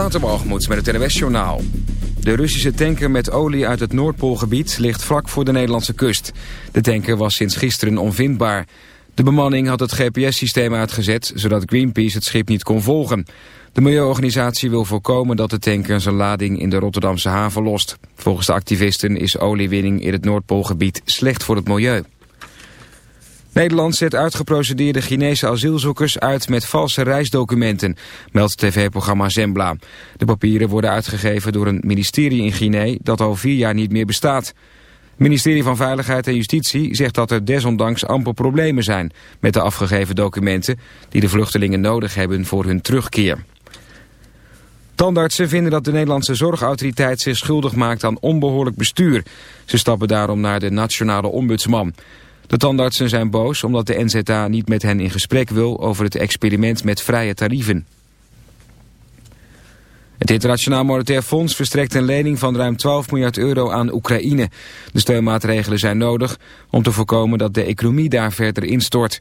Waterbalgemoed met het NWS-journaal. De Russische tanker met olie uit het Noordpoolgebied ligt vlak voor de Nederlandse kust. De tanker was sinds gisteren onvindbaar. De bemanning had het GPS-systeem uitgezet, zodat Greenpeace het schip niet kon volgen. De milieuorganisatie wil voorkomen dat de tanker zijn lading in de Rotterdamse haven lost. Volgens de activisten is oliewinning in het Noordpoolgebied slecht voor het milieu. Nederland zet uitgeprocedeerde Chinese asielzoekers uit met valse reisdocumenten, meldt tv-programma Zembla. De papieren worden uitgegeven door een ministerie in Guinea dat al vier jaar niet meer bestaat. Het ministerie van Veiligheid en Justitie zegt dat er desondanks amper problemen zijn met de afgegeven documenten die de vluchtelingen nodig hebben voor hun terugkeer. Tandartsen vinden dat de Nederlandse zorgautoriteit zich schuldig maakt aan onbehoorlijk bestuur. Ze stappen daarom naar de nationale ombudsman. De tandartsen zijn boos omdat de NZA niet met hen in gesprek wil over het experiment met vrije tarieven. Het Internationaal Monetair Fonds verstrekt een lening van ruim 12 miljard euro aan Oekraïne. De steunmaatregelen zijn nodig om te voorkomen dat de economie daar verder instort.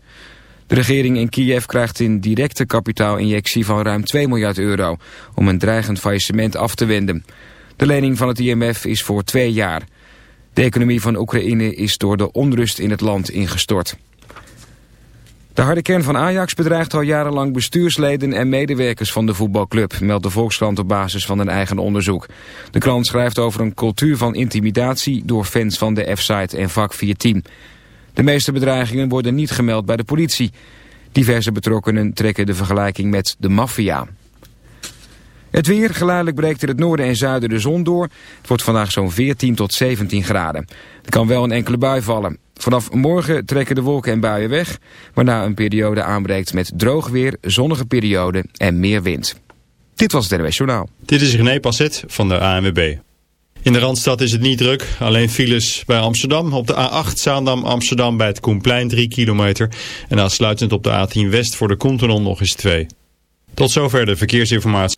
De regering in Kiev krijgt een directe kapitaalinjectie van ruim 2 miljard euro... om een dreigend faillissement af te wenden. De lening van het IMF is voor twee jaar... De economie van Oekraïne is door de onrust in het land ingestort. De harde kern van Ajax bedreigt al jarenlang bestuursleden en medewerkers van de voetbalclub, meldt de Volkskrant op basis van een eigen onderzoek. De krant schrijft over een cultuur van intimidatie door fans van de F-site en vak 410. De meeste bedreigingen worden niet gemeld bij de politie. Diverse betrokkenen trekken de vergelijking met de maffia. Het weer, geleidelijk breekt in het noorden en zuiden de zon door. Het wordt vandaag zo'n 14 tot 17 graden. Er kan wel een enkele bui vallen. Vanaf morgen trekken de wolken en buien weg, waarna een periode aanbreekt met droog weer, zonnige periode en meer wind. Dit was het NWS Journaal. Dit is René Passet van de ANWB. In de Randstad is het niet druk, alleen files bij Amsterdam. Op de A8 Zaandam-Amsterdam bij het Koenplein 3 kilometer. En aansluitend op de A10 West voor de Koentunnel nog eens 2. Tot zover de verkeersinformatie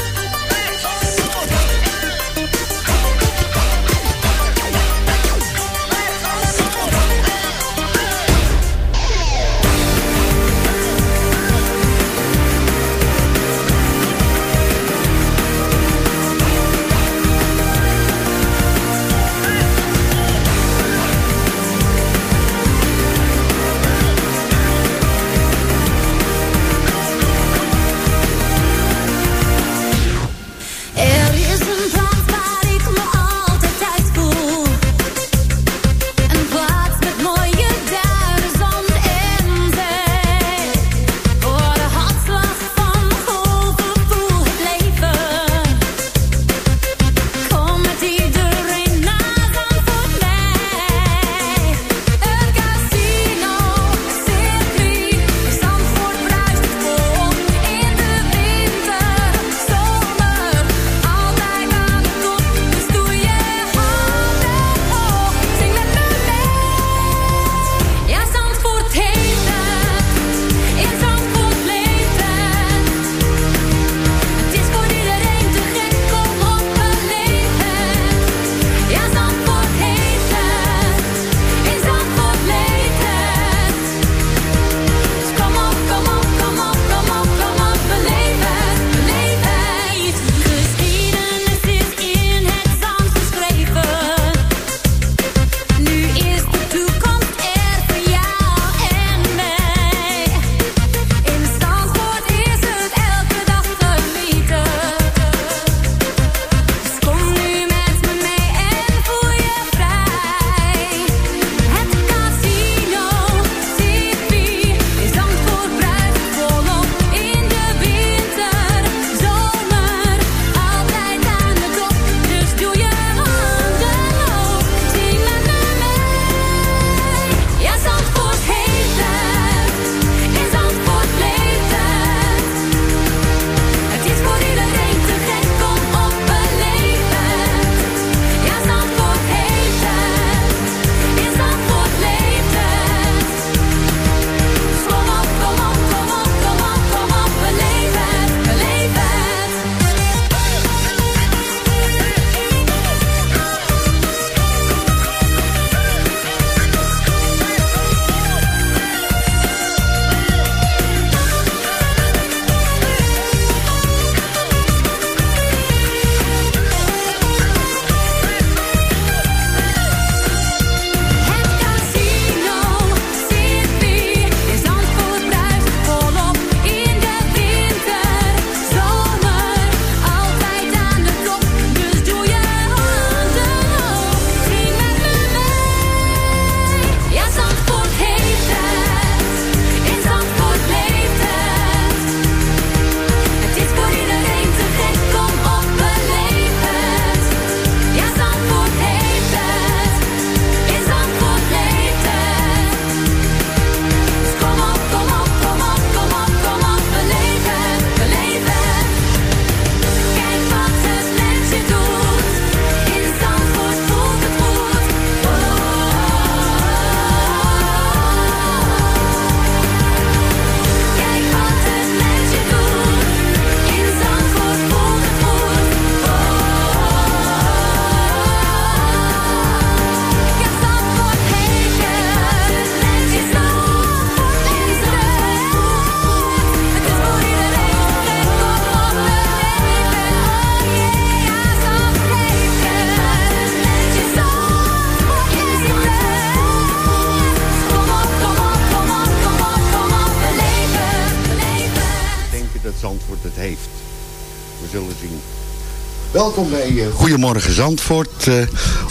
Uh, Goedemorgen Zandvoort. Uh,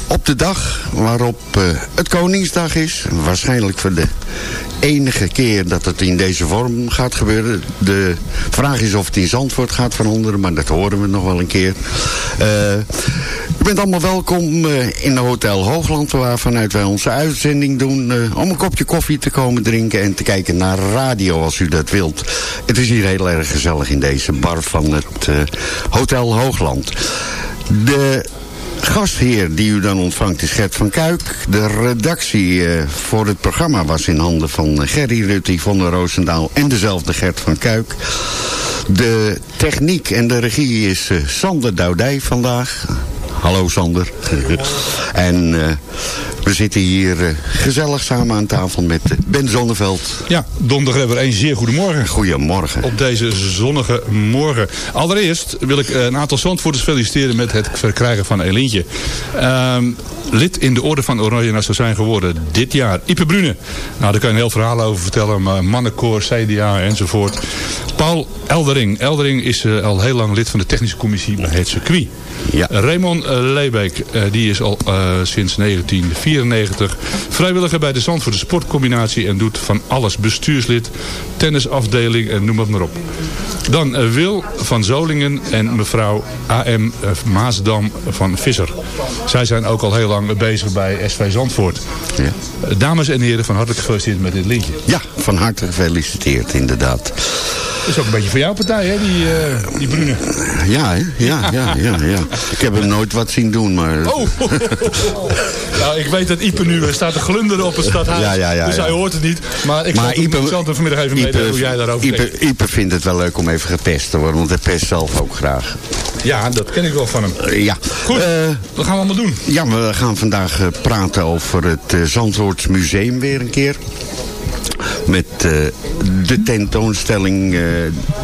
op de dag waarop uh, het Koningsdag is. Waarschijnlijk voor de enige keer dat het in deze vorm gaat gebeuren. De vraag is of het in Zandvoort gaat veranderen, maar dat horen we nog wel een keer. u bent allemaal welkom in de Hotel Hoogland, waar vanuit wij onze uitzending doen. om een kopje koffie te komen drinken en te kijken naar radio als u dat wilt. Het is hier heel erg gezellig in deze bar van het Hotel Hoogland. De gastheer die u dan ontvangt is Gert van Kuik. De redactie uh, voor het programma was in handen van Gerry Rutte, der Roosendaal en dezelfde Gert van Kuik. De techniek en de regie is uh, Sander Doudij vandaag. Hallo Sander. en we zitten hier uh, gezellig samen aan tafel met Ben Zonneveld. Ja, donderdag hebben we een zeer goedemorgen. Goedemorgen. Op deze zonnige morgen. Allereerst wil ik een aantal zandvoerders feliciteren met het verkrijgen van een lintje. Um, lid in de orde van Oranje Nassau zijn geworden dit jaar. Ipe Brune. Nou, daar kan je een heel verhaal over vertellen. Maar mannenkoor, CDA enzovoort. Paul Eldering. Eldering is uh, al heel lang lid van de technische commissie bij het circuit. Ja. Raymond Leebeek, uh, die is al sinds 1994 vrijwilliger bij de Zand voor de Sportcombinatie en doet van alles bestuurslid, tennisafdeling en noem het maar op. Dan Wil van Zolingen en mevrouw A.M. Maasdam van Visser. Zij zijn ook al heel lang bezig bij SV Zandvoort. Ja. Dames en heren, van harte gefeliciteerd met dit lintje. Ja, van harte gefeliciteerd inderdaad. Dat is ook een beetje voor jouw partij, hè, die, uh, die Brune. Ja, hè? Ja, ja, ja, ja. Ik heb hem nooit wat zien doen, maar... Oh! nou, ik weet dat Ipe nu staat te glunderen op het stadhuis. Ja, ja, ja, dus hij hoort het niet. Maar ik maar zal, Ipe, zal hem vanmiddag even mee hoe jij daarover Ipe. Ipe vindt het wel leuk om even gepest te worden, want hij pest zelf ook graag. Ja, dat ken ik wel van hem. Uh, ja. Goed, uh, wat gaan we allemaal doen? Ja, we gaan vandaag uh, praten over het Zandvoorts Museum weer een keer. Met uh, de tentoonstelling uh,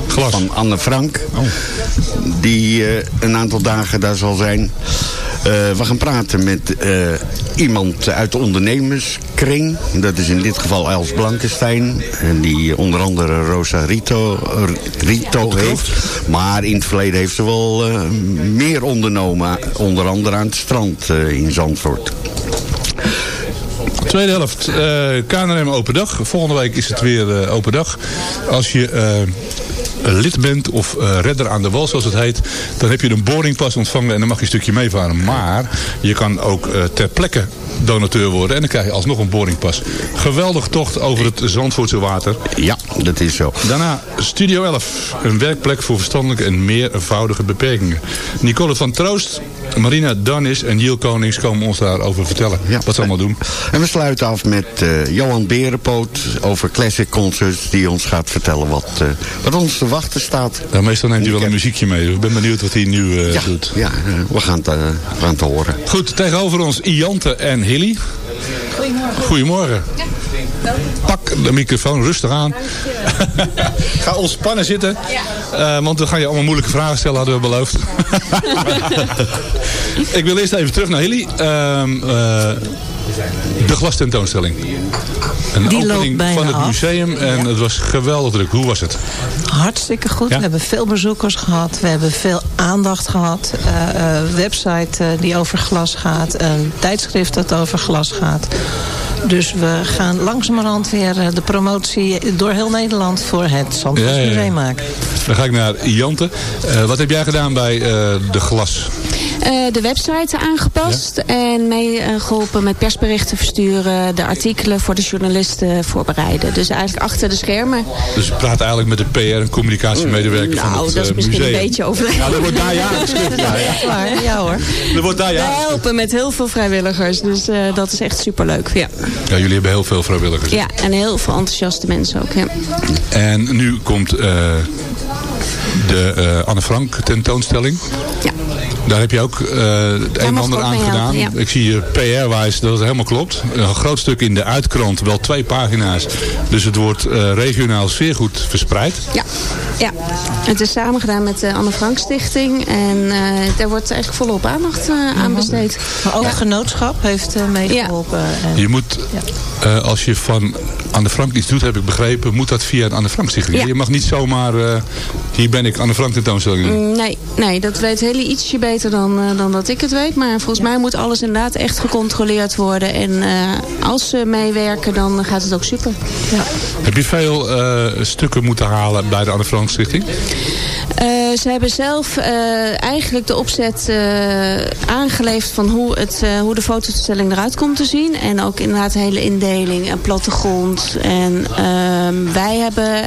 van Anne Frank. Oh. Die uh, een aantal dagen daar zal zijn. We gaan praten met iemand uit de ondernemerskring. Dat is in dit geval Els Blankenstein. En die onder andere Rosa Rito, Rito heeft. Maar in het verleden heeft ze wel meer ondernomen. Onder andere aan het strand in Zandvoort. Tweede helft, uh, KNRM open dag. Volgende week is het weer uh, open dag. Als je uh, lid bent of redder aan de wal zoals het heet... dan heb je een boardingpas ontvangen en dan mag je een stukje meevaren. Maar je kan ook ter plekke donateur worden en dan krijg je alsnog een boardingpas. Geweldig tocht over het Zandvoortse water. Ja, dat is zo. Daarna Studio 11, een werkplek voor verstandelijke en meervoudige beperkingen. Nicole van Troost, Marina Danis en Jiel Konings komen ons daarover vertellen. Ja. Wat ze allemaal doen. En we sluiten af met uh, Johan Berenpoot over Classic Concerts... die ons gaat vertellen wat, wat ons te wachten staat. Ja, meestal neemt hij wel een muziekje mee. Ik ben benieuwd wat hij nu uh, ja, doet. Ja, we gaan, het, we gaan het horen. Goed, tegenover ons Iante en Hilly. Goedemorgen. Goedemorgen. Ja. Pak de microfoon rustig aan. Ga ontspannen zitten. Ja. Uh, want we gaan je allemaal moeilijke vragen stellen, hadden we beloofd. Ik wil eerst even terug naar Hilly. Uh, uh, de glastentoonstelling. Een Die opening van het museum en Ja. het was geweldig druk. Hoe was het? Hartstikke goed. Ja? We hebben veel bezoekers gehad. We hebben veel aandacht gehad. Uh, website uh, die over glas gaat. Een tijdschrift dat over glas gaat. Dus we gaan langzamerhand weer de promotie door heel Nederland voor het Ja, ja, ja. maken. Dan ga ik naar Jante. Uh, wat heb jij gedaan bij uh, de glas? Uh, de website aangepast en meegeholpen met persberichten versturen, de artikelen voor de journalisten voorbereiden. Dus eigenlijk achter de schermen. Dus je praat eigenlijk met de PR en communicatiemedewerker nou, van het dat is uh, misschien museum. een beetje overdreven. Nou, er wordt daar ja. Ja, ja. Ja hoor. Er wordt daar ja We helpen met heel veel vrijwilligers, dus uh, dat is echt superleuk. Ja. ja, jullie hebben heel veel vrijwilligers. Ja, en heel veel enthousiaste mensen ook. Ja. En nu komt uh, de uh, Anne Frank tentoonstelling. Ja. Daar heb je ook uh, het een en ander aan gedaan. Ik zie je PR-wijs dat het helemaal klopt. Een groot stuk in de uitkrant, wel twee pagina's. Dus het wordt uh, regionaal zeer goed verspreid. Ja, ja. het is samen gedaan met de Anne Frank Stichting. En uh, daar wordt eigenlijk volop aandacht aan besteed. Maar ook ja. genootschap heeft meegeholpen. En... Je moet, als je van Anne Frank iets doet, heb ik begrepen, moet dat via de Anne Frank Stichting. Je mag niet zomaar, hier ben ik, Anne Frank tentoonstelling. Mm, nee, nee, dat weet Heli ietsje beter dan, uh, dan dat ik het weet. Maar volgens mij moet alles inderdaad echt gecontroleerd worden. En uh, als ze meewerken, dan gaat het ook super. Ja. Heb je veel uh, stukken moeten halen bij de Anne Frank Stichting? Ze hebben zelf eigenlijk de opzet aangeleefd van hoe, het, hoe de fotostelling eruit komt te zien. En ook inderdaad de hele indeling en plattegrond. En ehm, wij hebben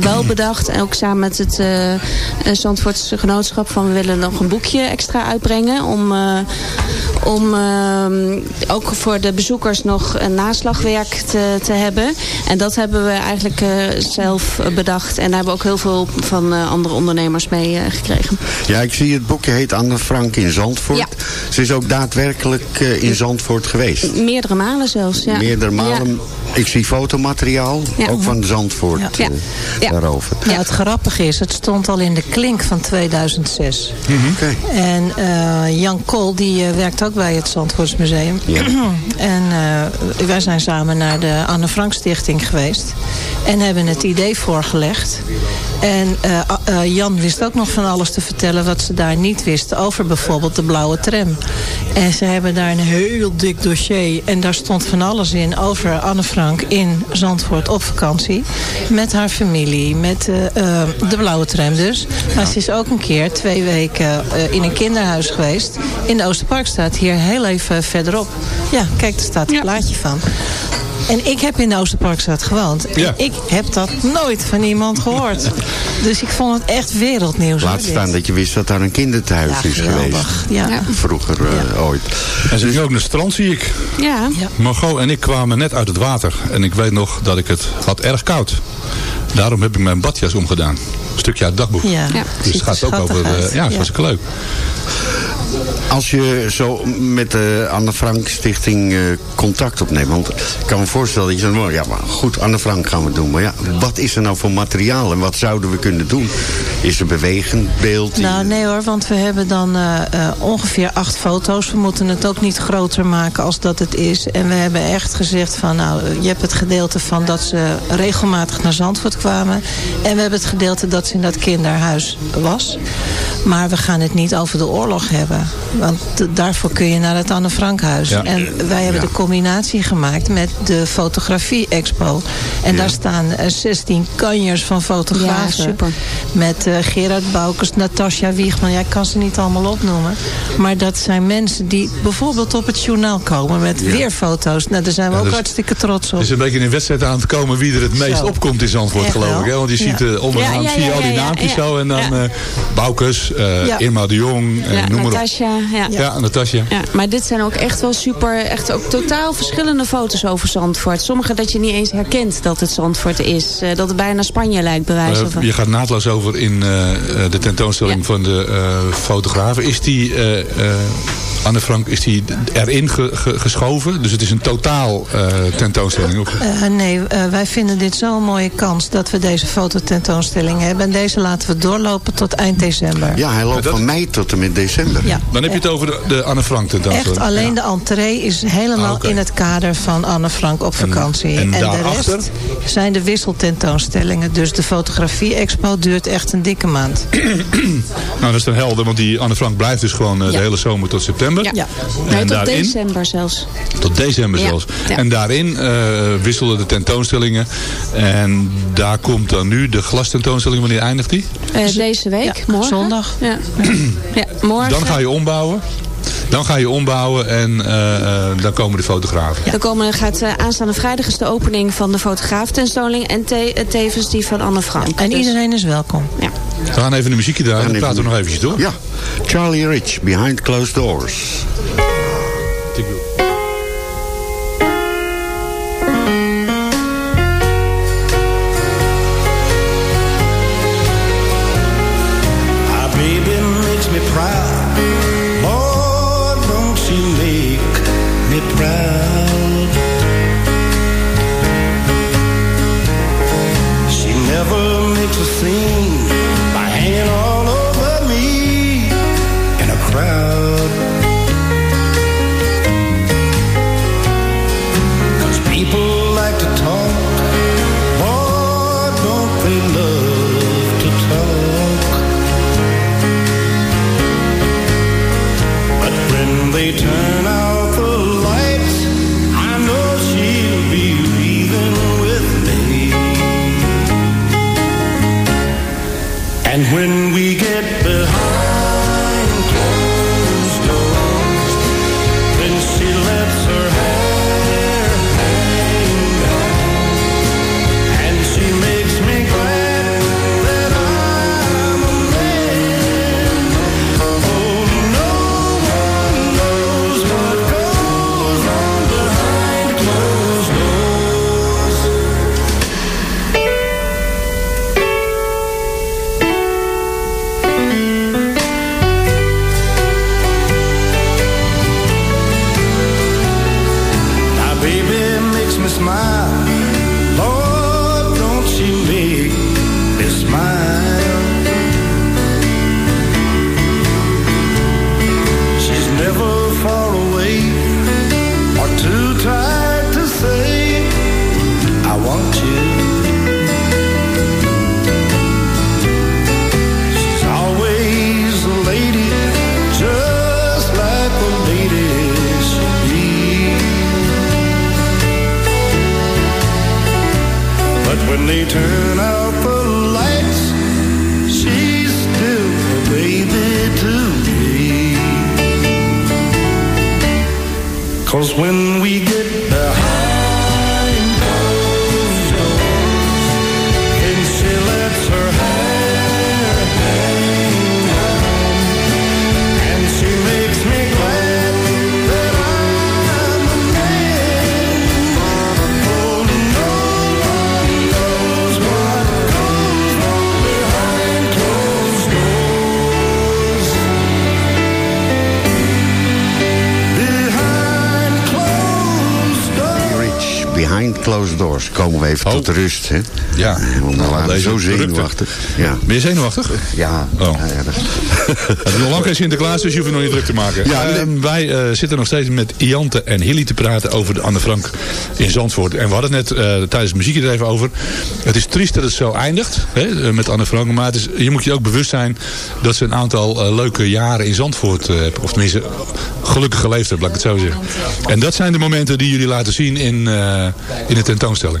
wel bedacht, ook samen met het Zandvoortse Genootschap, van we willen nog een boekje extra uitbrengen. Om, om uh, ook voor de bezoekers nog een naslagwerk te, te hebben. En dat hebben we eigenlijk zelf bedacht. En daar hebben ook heel veel van andere ondernemers mee gekregen. Ja, ik zie het boekje heet Anne Frank in Zandvoort. Ja. Ze is ook daadwerkelijk in Zandvoort geweest. Meerdere malen zelfs, ja. Meerdere malen. Ik zie fotomateriaal, ook van Zandvoort ja. daarover. Ja, het grappige is, het stond al in de klink van 2006. Mm -hmm. okay. En uh, Jan Kool, die uh, werkt ook bij het Zandvoortsmuseum. Ja. en wij zijn samen naar de Anne Frank Stichting geweest. En hebben het idee voorgelegd. En Jan wist ook nog van alles te vertellen wat ze daar niet wisten. Over bijvoorbeeld de blauwe tram. En ze hebben daar een heel dik dossier. En daar stond van alles in over Anne Frank in Zandvoort op vakantie. Met haar familie, met de blauwe tram dus. Maar ze is ook een keer twee weken in een kinderhuis geweest. In de Oosterparkstraat, hier heel even verderop. Ja, kijk, er staat een ja. plaatje van. En ik heb in de Oosterparkstraat gewoond. Ja. Ik heb dat nooit van iemand gehoord. dus ik vond het echt wereldnieuws. Laat staan dat je wist dat daar een kinderthuis ja, is geweest. Ja. Vroeger uh, ooit. En ze is ook een strand, zie ik. Ja. Margot en ik kwamen net uit het water. En ik weet nog dat ik het had erg koud. Daarom heb ik mijn badjas omgedaan. Een stukje uit het dagboek. Ja, dus het gaat ook over... Uh, ja, dat was leuk. Als je zo met de Anne Frank Stichting uh, contact opneemt. Want ik kan me voorstellen dat je zegt, ja maar goed, Anne Frank gaan we doen. Maar ja, wat is er nou voor materiaal en wat zouden we kunnen doen? Is er bewegend beeld? Nou nee hoor, want we hebben dan uh, ongeveer acht foto's. We moeten het ook niet groter maken als dat het is. En we hebben echt gezegd van, nou, je hebt het gedeelte van dat ze regelmatig naar Zandvoort kwamen. En we hebben het gedeelte dat ze in dat kinderhuis was. Maar we gaan het niet over de oorlog hebben. Want daarvoor kun je naar het Anne Frankhuis. Ja. En wij hebben ja. de combinatie gemaakt met de fotografie-expo. En ja. daar staan 16 kanjers van fotografen. super. Met uh, Gerard Boukers, Natasja Wiegman. Ja, ik kan ze niet allemaal opnoemen. Maar dat zijn mensen die bijvoorbeeld op het journaal komen met weer foto's. Nou, daar zijn we ook dus, hartstikke trots op. Het is een beetje een wedstrijd aan te komen wie er het meest zo. opkomt in Zandvoort, Echt geloof ik. Hè? Want je ziet uh, onderaan zie je al die naampjes zo. En dan uh, Boukers, Irma de Jong, noem maar op. Ja, ja Natasja. Ja, maar dit zijn ook echt wel super, echt ook totaal verschillende foto's over Zandvoort. Sommige dat je niet eens herkent dat het Zandvoort is. Uh, dat het bijna Spanje lijkt, bij wijze van. Uh, je gaat naadloos over in uh, de tentoonstelling ja. van de fotografen. Is die Anne Frank, is die erin ge, ge, geschoven? Dus het is een totaal uh, tentoonstelling? Of? Uh, nee, uh, wij vinden dit zo'n mooie kans dat we deze fototentoonstelling hebben. En deze laten we doorlopen tot eind december. Ja, hij loopt dat... van mei tot en met december. Ja. Dan heb je het over de, de Anne Frank tentoonstelling? Echt, alleen ja. de entree is helemaal ah, okay. in het kader van Anne Frank op vakantie. En, en, en de rest zijn de wisseltentoonstellingen. Dus de fotografie-expo duurt echt een dikke maand. nou, dat is dan helder, want die Anne Frank blijft dus gewoon ja. de hele zomer tot september. Ja, ja. Nee, tot daarin, december zelfs. Tot december zelfs. Ja. En daarin uh, wisselen de tentoonstellingen. En daar komt dan nu de glastentoonstelling. Wanneer eindigt die? Uh, deze week, morgen. Zondag. Ja. ja, morgen. Dan ga je ombouwen. Dan ga je ombouwen en uh, uh, dan komen de fotografen. Ja. Dan komen, gaat uh, aanstaande vrijdag is de opening van de fotograaftentoonstelling en te, tevens die van Anne Frank. Ja. En dus. iedereen is welkom. Ja. We gaan even een muziekje draaien en dan praten we nog eventjes door. Ja, Charlie Rich, Behind Closed Doors. Even tot rust, hè? Ja. Want we waren deze zo zenuwachtig. Ja. Ben je zenuwachtig? Ja. Oh. ja, ja, dat- Het is nog lang geen Sinterklaas, dus je hoeft je nog niet druk te maken. Ja, Ehm, wij eh, zitten nog steeds met Iante en Hilly te praten over de Anne Frank in Zandvoort. En we hadden het net eh, tijdens de muziek er even over. Het is triest dat het zo eindigt hè, eh, met Anne Frank. Maar het is, je moet je ook bewust zijn dat ze een aantal eh, leuke jaren in Zandvoort uh, hebben. Of tenminste, gelukkig geleefd hebben, laat ik het zo zeggen. En dat zijn de momenten die jullie laten zien in, uh, in de tentoonstelling.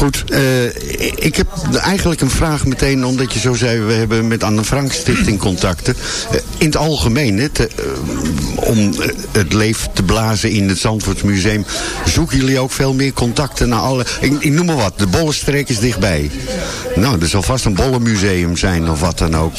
Goed, uh, ik heb eigenlijk een vraag meteen, omdat je zo zei, we hebben met Anne Frank Stichting contacten. Uh, in het algemeen, te, uh, om het leven te blazen in het Zandvoortsmuseum, zoeken jullie ook veel meer contacten naar alle... Ik, ik noem maar wat, de Bollenstreek is dichtbij. Nou, er zal vast een bollenmuseum zijn of wat dan ook.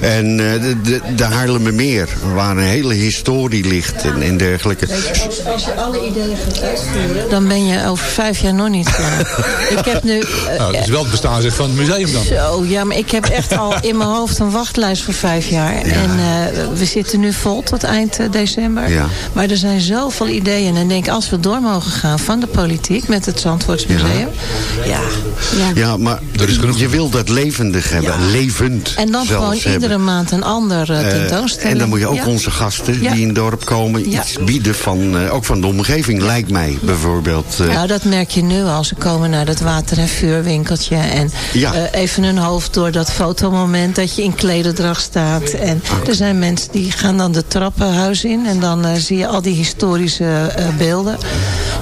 En de, de, de Haarlemmermeer, waar een hele historie ligt en, en dergelijke. Als, als, je alle ideeën gaat uitvoeren, dan ben je over vijf jaar nog niet klaar. ik heb nu... Uh, nou, het is wel het bestaan zeg, van het museum dan. Zo, ja, maar ik heb echt al in mijn hoofd een wachtlijst voor vijf jaar. Ja. En uh, we zitten nu vol tot eind uh, december. Ja. Maar er zijn zoveel ideeën. En ik denk, als we door mogen gaan van de politiek met het Zandvoortsmuseum. Ja. Ja, ja. ja maar er is genoeg. je wil dat levendig hebben. Levend En dan gewoon hebben. iedere maand een ander tentoonstelling. en dan moet je ook onze gasten die in het dorp komen iets bieden van, ook van de omgeving, lijkt mij bijvoorbeeld. Nou, dat merk je nu al. Ze komen naar dat water- en vuurwinkeltje. En ja. uh, even hun hoofd door dat fotomoment dat je in klederdracht staat. En okay. er zijn mensen die gaan dan de trappenhuis in. En dan uh, zie je al die historische uh, beelden.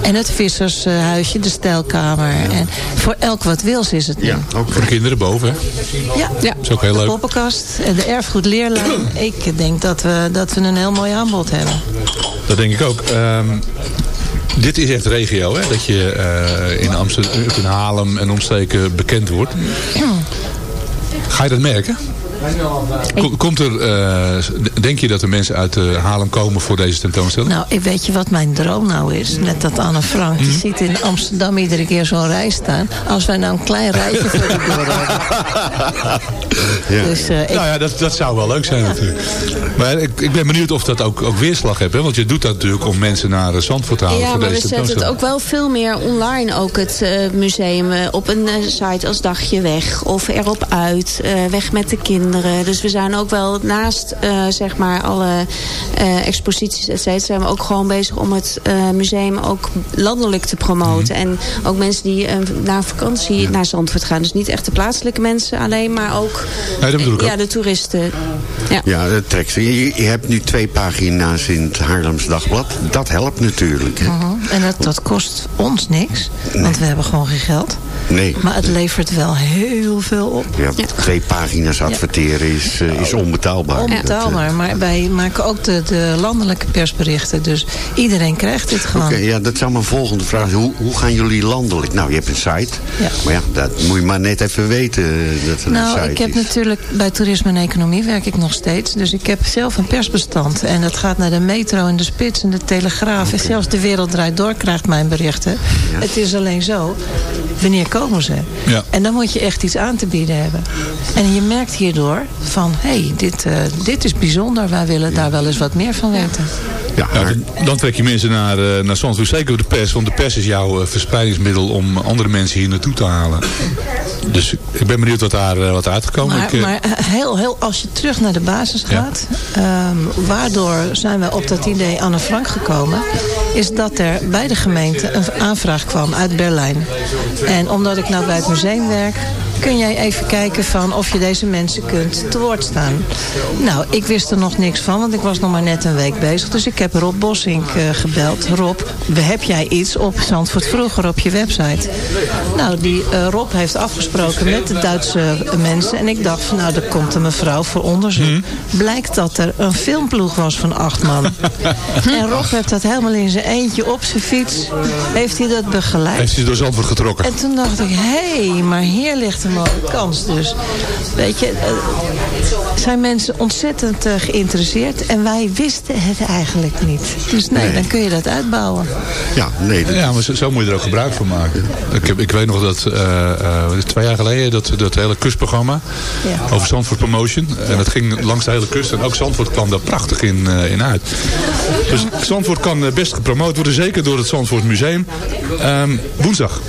En het vissershuisje, de stijlkamer. Ja. En voor elk wat wils is het nu. Ja, ook voor de kinderen boven, hè? Ja, ja. is ook heel de leuk. poppenkast en de erfgoedleerlijn. ik denk dat we, dat we een heel mooi aanbod hebben. Dat denk ik ook. Um, dit is echt regio, hè? Dat je uh, in Amsterdam, in Haarlem en omstreken bekend wordt. Ga je dat merken? Komt er, uh, denk je dat er mensen uit uh, Haarlem komen voor deze tentoonstelling? Nou, ik weet je wat mijn droom nou is? Net dat Anne Frank, die mm -hmm. ziet in Amsterdam iedere keer zo'n rij staan. Als wij nou een klein rijtje voor de deur hebben. ja. Dus, uh, ik... Nou ja, dat, dat zou wel leuk zijn natuurlijk. Maar ik, ik ben benieuwd of dat ook, ook weerslag heeft. Hè? Want je doet dat natuurlijk om mensen naar Zandvoort te halen ja, voor deze deze tentoonstelling. Ja, maar we zetten het ook wel veel meer online, ook het museum. op een site als Dagje Weg. Of erop uit, weg met de kinderen. Dus we zijn ook wel naast eh, zeg maar alle eh, exposities et cetera, zijn we ook gewoon bezig om het eh, museum ook landelijk te promoten. En ook mensen die eh, naar vakantie naar Zandvoort gaan. Dus niet echt de plaatselijke mensen alleen, maar ook Nee, dat bedoel ik ja, de toeristen. Ja. Ja, dat trekt. Je, je hebt nu twee pagina's in het Haarlems Dagblad. Dat helpt natuurlijk. Hè? Mhm. En dat, dat kost ons niks, want we hebben gewoon geen geld. Nee. Maar het levert wel heel veel op. Ja, Twee pagina's adverteren is, eh, is onbetaalbaar. Onbetaalbaar, maar wij maken ook de, de landelijke persberichten. Dus iedereen krijgt dit Oké, gewoon. ja, dat zou mijn volgende vraag zijn. Hoe, hoe gaan jullie landelijk? Nou, je hebt een site. Ja. Maar ja, dat moet je maar net even weten eh, dat er een Nou, site ik heb is. natuurlijk bij toerisme en economie werk ik nog steeds. Dus ik heb zelf een persbestand. En dat gaat naar de metro en de spits en de telegraaf. En zelfs de wereld draait door krijgt mijn berichten. Het is alleen zo, wanneer komen ze? Ja. En dan moet je echt iets aan te bieden hebben. En je merkt hierdoor van, hé, hey, dit, eh, dit is bijzonder. Wij willen daar wel eens wat meer van weten. Ja, Ja, dan, dan trek je mensen naar, eh naar Zandvoort. Zeker de pers. Want de pers is jouw eh, verspreidingsmiddel om andere mensen hier naartoe te halen. Dus ik- ben benieuwd wat daar wat uitgekomen Maar, ik, eh, maar heel, heel, als je terug naar de basis Ja. gaat... ehm, waardoor zijn we op dat idee Anne Frank gekomen... is dat er bij de gemeente een aanvraag kwam uit Berlijn. En omdat ik nou bij het museum werk... kun jij even kijken van of je deze mensen kunt te woord staan. Nou, ik wist er nog niks van, want ik was nog maar net een week bezig. Dus ik heb Rob Bossink eh, gebeld. Rob, heb jij iets op Zandvoort Vroeger op je website? Nou, die eh, Rob heeft afgesproken met de Duitse mensen. En ik dacht van, nou, er komt een mevrouw voor onderzoek. Blijkt dat er een filmploeg was van acht man. en Rob heeft dat helemaal in zijn eentje op zijn fiets. Heeft hij dat begeleid. heeft hij door Zandvoort getrokken. En toen dacht ik, hé, hey, maar hier ligt een kans. Dus, weet je, eh, zijn mensen ontzettend eh, geïnteresseerd. En wij wisten het eigenlijk niet. Dus nee, Nee. dan kun je dat uitbouwen. Ja, nee. dat- Ja, maar zo, zo moet je er ook gebruik van maken. Ik, heb, ik weet nog dat eh, eh, twee jaar geleden dat, dat hele kustprogramma Ja. over Zandvoort Promotion. En dat ging langs de hele kust. En ook Zandvoort kwam daar prachtig in, eh, in uit. Dus Zandvoort kan eh, best gepromoot worden. Zeker door het Zandvoort Museum. Ehm, woensdag.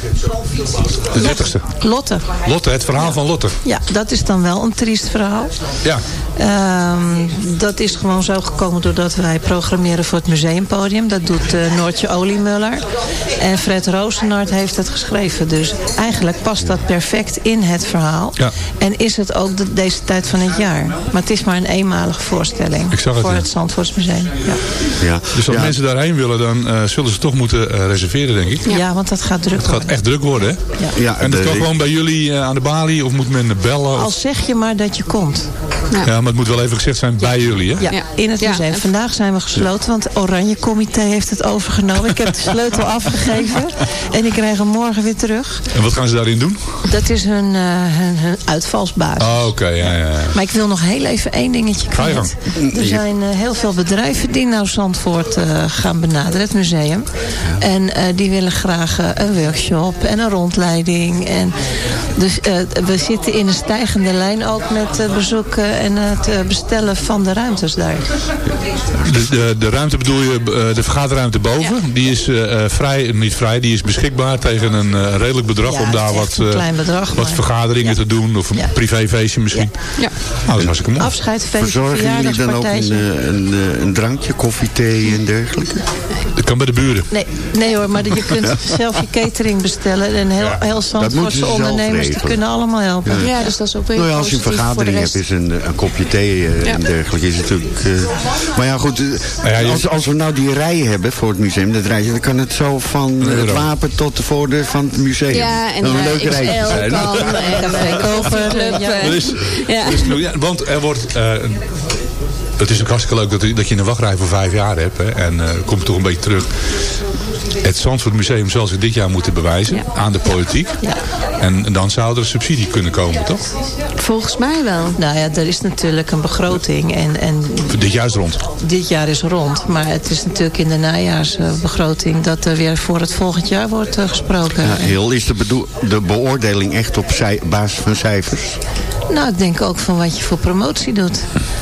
De 30ste. Lotte. Lotte, het verhaal van Lotte. Ja, dat is dan wel een triest verhaal. Ja. Ehm, dat is gewoon zo gekomen doordat wij programmeren voor het museumpodium. Dat doet eh, Noortje Oliemuller. En Fred Roosenart heeft het geschreven. Dus eigenlijk past dat perfect in het verhaal. Ja. En is het ook de- deze tijd van het jaar. Maar het is maar een eenmalige voorstelling. Ik zag het, voor ja. het Zandvoortsmuseum. Ja. Ja. Dus als Ja. mensen daarheen willen, dan eh, zullen ze toch moeten eh, reserveren, denk ik. Ja. want dat gaat druk Het gaat echt druk worden, hè? Ja. Ja, En dat de- kan gewoon bij jullie eh, aan de balie? Of moet men bellen? Of... Al zeg je maar dat je komt. Ja, maar het moet wel even gezegd zijn bij jullie, hè? Ja, in het Ja. museum. Vandaag zijn we gesloten, want het Oranje Comité heeft het overgenomen. Ik heb de sleutel afgegeven en ik krijg hem morgen weer terug. En wat gaan ze daarin doen? Dat is hun, eh, hun, hun uitvalsbasis. Oh, oké, ja, ja, ja. Maar ik wil nog heel even één dingetje Ga je kwijt. Er zijn eh, heel veel bedrijven die nou Zandvoort eh, gaan benaderen, het museum. En eh, die willen graag eh, een workshop en een rondleiding. En dus eh, we zitten in een stijgende lijn ook met bezoeken en het eh, bestellen van de ruimtes daar. De, de, de ruimte bedoel je, eh, de vergaderruimte boven? Die is vrij, niet vrij, die is beschikbaar tegen een eh, redelijk bedrag Ja, om daar wat, eh, bedrag, wat maar- vergaderingen Ja. te doen. Of een Ja. privéfeestje misschien. Ja. Nou, dat is hartstikke mooi. Afscheidfeest, Verzorgen jullie dan ook een, een drankje, koffie, thee en dergelijke? Dat kan bij de buren. Nee, nee hoor, maar je kunt zelf je catering bestellen. En heel, heel Zandvoortse ondernemers die kunnen allemaal helpen. Ja, dus dat is ook weer Nou ja, als je een vergadering hebt, is een, een kopje thee eh, Ja. en dergelijke is natuurlijk... eh, maar ja, goed, eh, als, als we nou die rij hebben voor het museum, dat rijtje, dan kan het zo van het wapen tot de voordeur van het museum. Ja, en Dat is een eh, leuk rijtje zijn. kan. En koffieclub, ja. want er wordt... eh, een- het is ook hartstikke leuk dat, dat je een wachtrij voor vijf jaar hebt. Hè, en eh komt toch een beetje terug. Het Zandvoort Museum zal zich dit jaar moeten bewijzen Ja. aan de politiek. Ja. En dan zou er subsidie kunnen komen, toch? Volgens mij wel. Nou ja, er is natuurlijk een begroting. En, en dit jaar is rond. dit jaar is rond. Maar het is natuurlijk in de najaarsbegroting... dat er weer voor het volgend jaar wordt eh, gesproken. Ja, heel, is de, de beoordeling echt op basis van cijfers? Nou, ik denk ook van wat je voor promotie doet.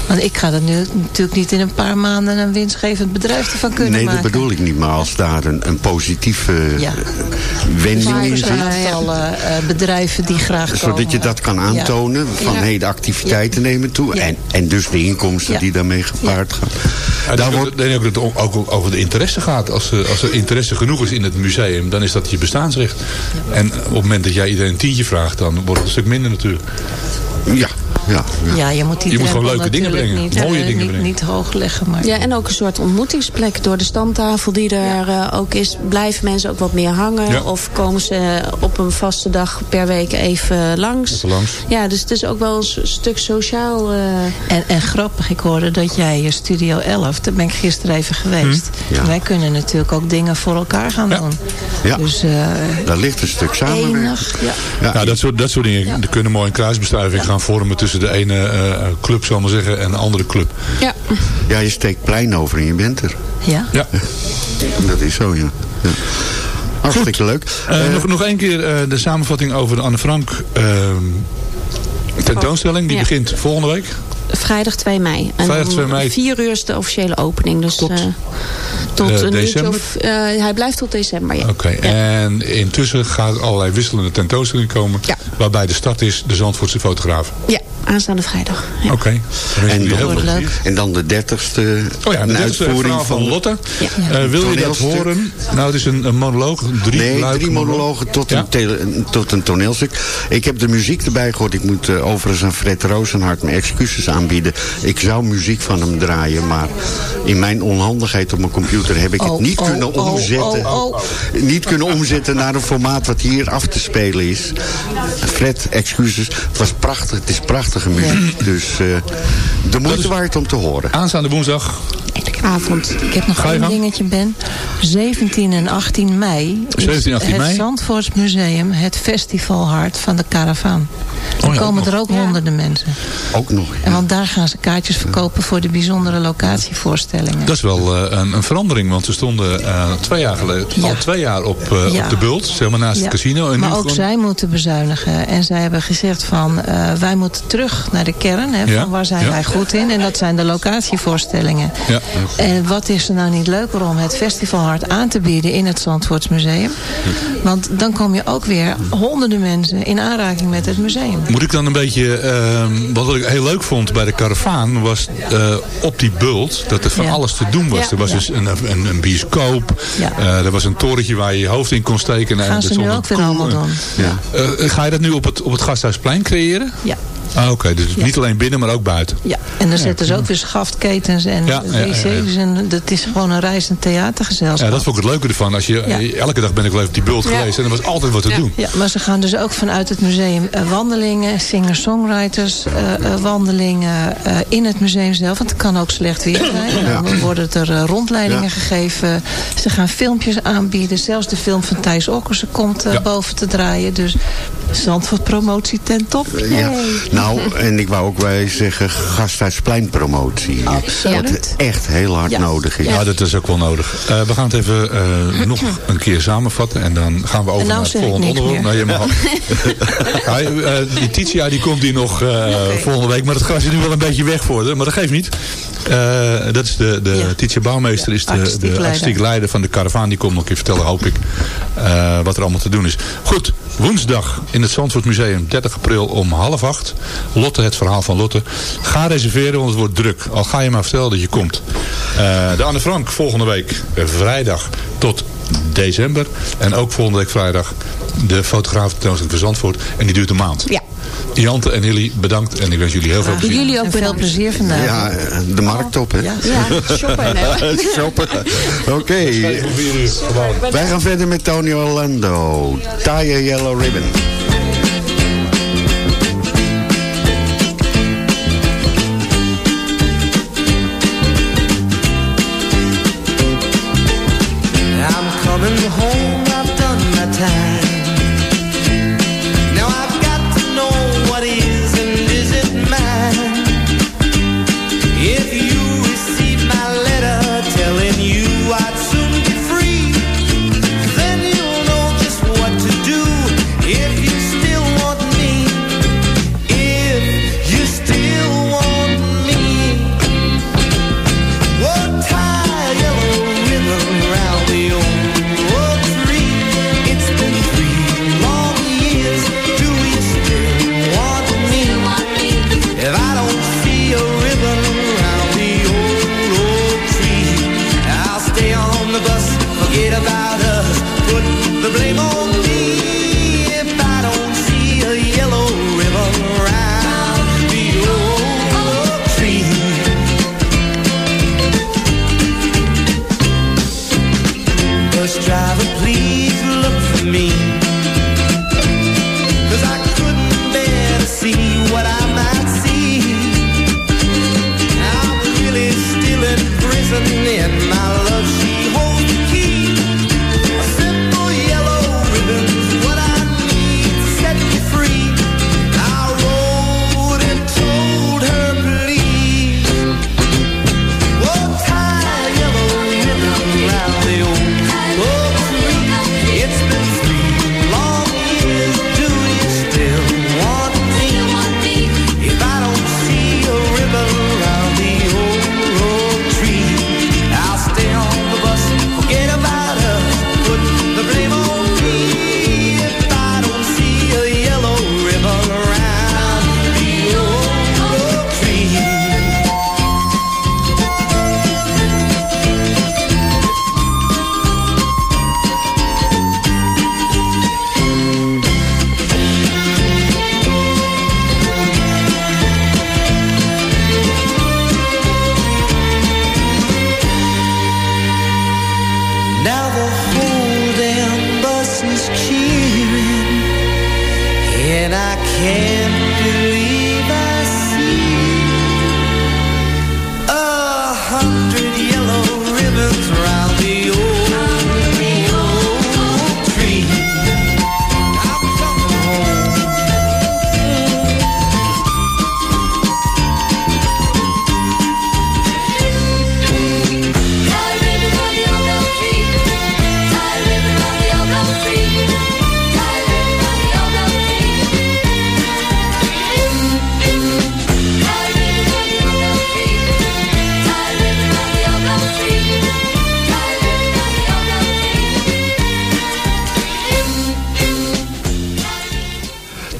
Want ik ga er nu natuurlijk niet in een paar maanden een winstgevend bedrijf ervan kunnen nee, maken. dat bedoel ik niet. Maar als daar een, een positieve Ja. eh, wending Maar in zit... zijn aantallen eh, bedrijven die graag komen. Zodat je dat kan Ja. aantonen. Van Ja. hey, de activiteiten nemen toe. Ja. En, en dus de inkomsten Ja. die daarmee gepaard gaan. Ja, Daar ik wordt, denk ook dat het ook over de interesse gaat. Als, er- als er interesse genoeg is in het museum, dan is dat je bestaansrecht. En op het moment dat jij iedereen een tientje vraagt, dan wordt het een stuk minder natuurlijk. Ja, ja, ja. Ja, je moet die Je moet gewoon leuke dingen brengen. Niet, Mooie eh, dingen niet, brengen. niet hoog leggen. Maar... Ja, en ook een soort ontmoetingsplek. Door de standtafel die er eh, ook is, blijven mensen ook wat meer hangen. Ja. Of komen ze op een vaste dag per week even langs. Even langs. Ja, dus het is ook wel een stuk sociaal. eh, En, en grappig, ik hoorde dat jij je Studio 11, daar ben ik gisteren even geweest. Hm. Ja. Wij kunnen natuurlijk ook dingen voor elkaar gaan Ja. doen. Ja. Dus eh Daar ligt een stuk samenwerking. enig. Ja. Ja, Ja, dat soort, dat soort dingen. Ja. Er kunnen mooi een kruisbestuiving gaan vormen tussen de ene eh, club, zal ik maar zeggen, en de andere club. ja. ja, je steekt plein over en je bent er. Ja. Ja. Dat is zo, ja. ja. Hartstikke leuk. Eh, Eh, nog, nog één keer eh, de samenvatting over de Anne Frank ehm, tentoonstelling. Die Ja. begint volgende week. Vrijdag 2 mei. En Vrijdag 2 om mei. vier uur is de officiële opening. Dus Tot, tot een december? of... eh, hij blijft tot december, ja. Oké, en intussen gaan er allerlei wisselende tentoonstellingen komen. Ja. Waarbij de start is de Zandvoortse fotograaf. Ja, aanstaande vrijdag. Ja. Oké. Dan wensen En en dan de dertigste Oh ja, een de uitvoering van, van... Lotte. Ja. Eh, wil je dat horen? Nou, het is een, een monoloog. Een drie Nee, drie monologen tot, Ja. een tele- tot een toneelstuk. Ik heb de muziek erbij gehoord. Ik moet eh, overigens aan Fred Rozenhart mijn excuses aanbieden. Ik zou muziek van hem draaien, maar in mijn onhandigheid op mijn computer heb ik het Oh, niet oh, kunnen oh, omzetten. oh, oh. Niet kunnen omzetten naar een formaat wat hier af te spelen is. Fred, excuses. Het was prachtig. Het is prachtige muziek. Dus eh, de moeite waard om te horen. Aanstaande woensdag. Avond. Ik heb nog één dingetje, Ben. 17 en 18 mei is 17 en 18 het mei? Zandvoorts Museum het festivalhart van de Caravaan. Er Oh ja, komen ook er ook honderden mensen. Ook nog. En want daar gaan ze kaartjes verkopen voor de bijzondere locatievoorstellingen. Dat is wel eh, een, een verandering, want ze stonden eh, twee jaar geleden, Ja. al twee jaar op, eh, Ja. op de bult, zeg maar naast Ja. het casino. En maar nu ook gewoon- zij moeten bezuinigen. En zij hebben gezegd van eh, wij moeten terug naar de kern. Hè, Ja, van waar zijn ja. wij goed in? En dat zijn de locatievoorstellingen. Ja. En wat is er nou niet leuker om het festivalhart aan te bieden in het Zandvoortsmuseum? Want dan kom je ook weer honderden mensen in aanraking met het museum. Moet ik dan een beetje, ehm, wat ik heel leuk vond bij de karavaan was eh, op die bult dat er van Ja. alles te doen was. Ja. Er was Ja. dus een, een, een bioscoop, eh, er was een torentje waar je je hoofd in kon steken. en Gaan er ze stond nu ook weer allemaal doen. Ja. Eh, ga je dat nu op het, op het Gasthuisplein creëren? Ja. Ah, Oké, dus niet alleen binnen, maar ook buiten. Ja, en dan zetten ze ook weer schaftketens en Ja, ja, ja, ja. wc's. En dat is gewoon een reizend theatergezelschap. Ja, dat vond ik het leuke ervan. Als je, Ja. eh, Elke dag ben ik wel even op die bult Ja. geweest en er was altijd wat te doen. Ja, maar ze gaan dus ook vanuit het museum eh, wandelingen, singer-songwriters, eh, eh, wandelingen eh, in het museum zelf. Want het kan ook slecht weer zijn. Dan worden er rondleidingen Ja. gegeven. Ze gaan filmpjes aanbieden. Zelfs de film van Thijs Okkersen komt Ja. boven te draaien. Dus Zandvoort promotie ten top. Ja. Nou, en ik wou ook bij zeggen gasthuispleinpromotie. Absoluut. Wat echt heel hard Ja. nodig is. Ja, dat is ook wel nodig. Eh, we gaan het even eh, nog een keer samenvatten. En dan gaan we over nou naar het volgende onderwerp. Nou, je mag ja, eh, die Titia die komt hier nog eh, volgende week. Maar dat gras is nu wel een beetje weg voor haar. Maar dat geeft niet. Eh, dat is de, de Ja. Titia Bouwmeester. Is de, artistiek de leider. artistiek leider van de karavaan. Die komt nog een keer vertellen, hoop ik. eh, wat er allemaal te doen is. Goed, woensdag in het Zandvoort Museum. 30 april om half acht. Lotte, het verhaal van Lotte. Ga reserveren, want het wordt druk. Al ga je maar vertellen dat je komt. Eh, de Anne Frank volgende week vrijdag tot december. En ook volgende week vrijdag de fotograaf tentoonstelling van Zandvoort. En die duurt een maand. Ja. Jante en Hilly, bedankt. En ik wens jullie heel veel plezier. Jullie ook veel plezier vandaag. Ja, de markt op, hè? Ja. Ja, shoppen. hè. Shoppen. Oké. Wij gaan verder met Tony Orlando. Tie a Yellow Ribbon. Listening. My love,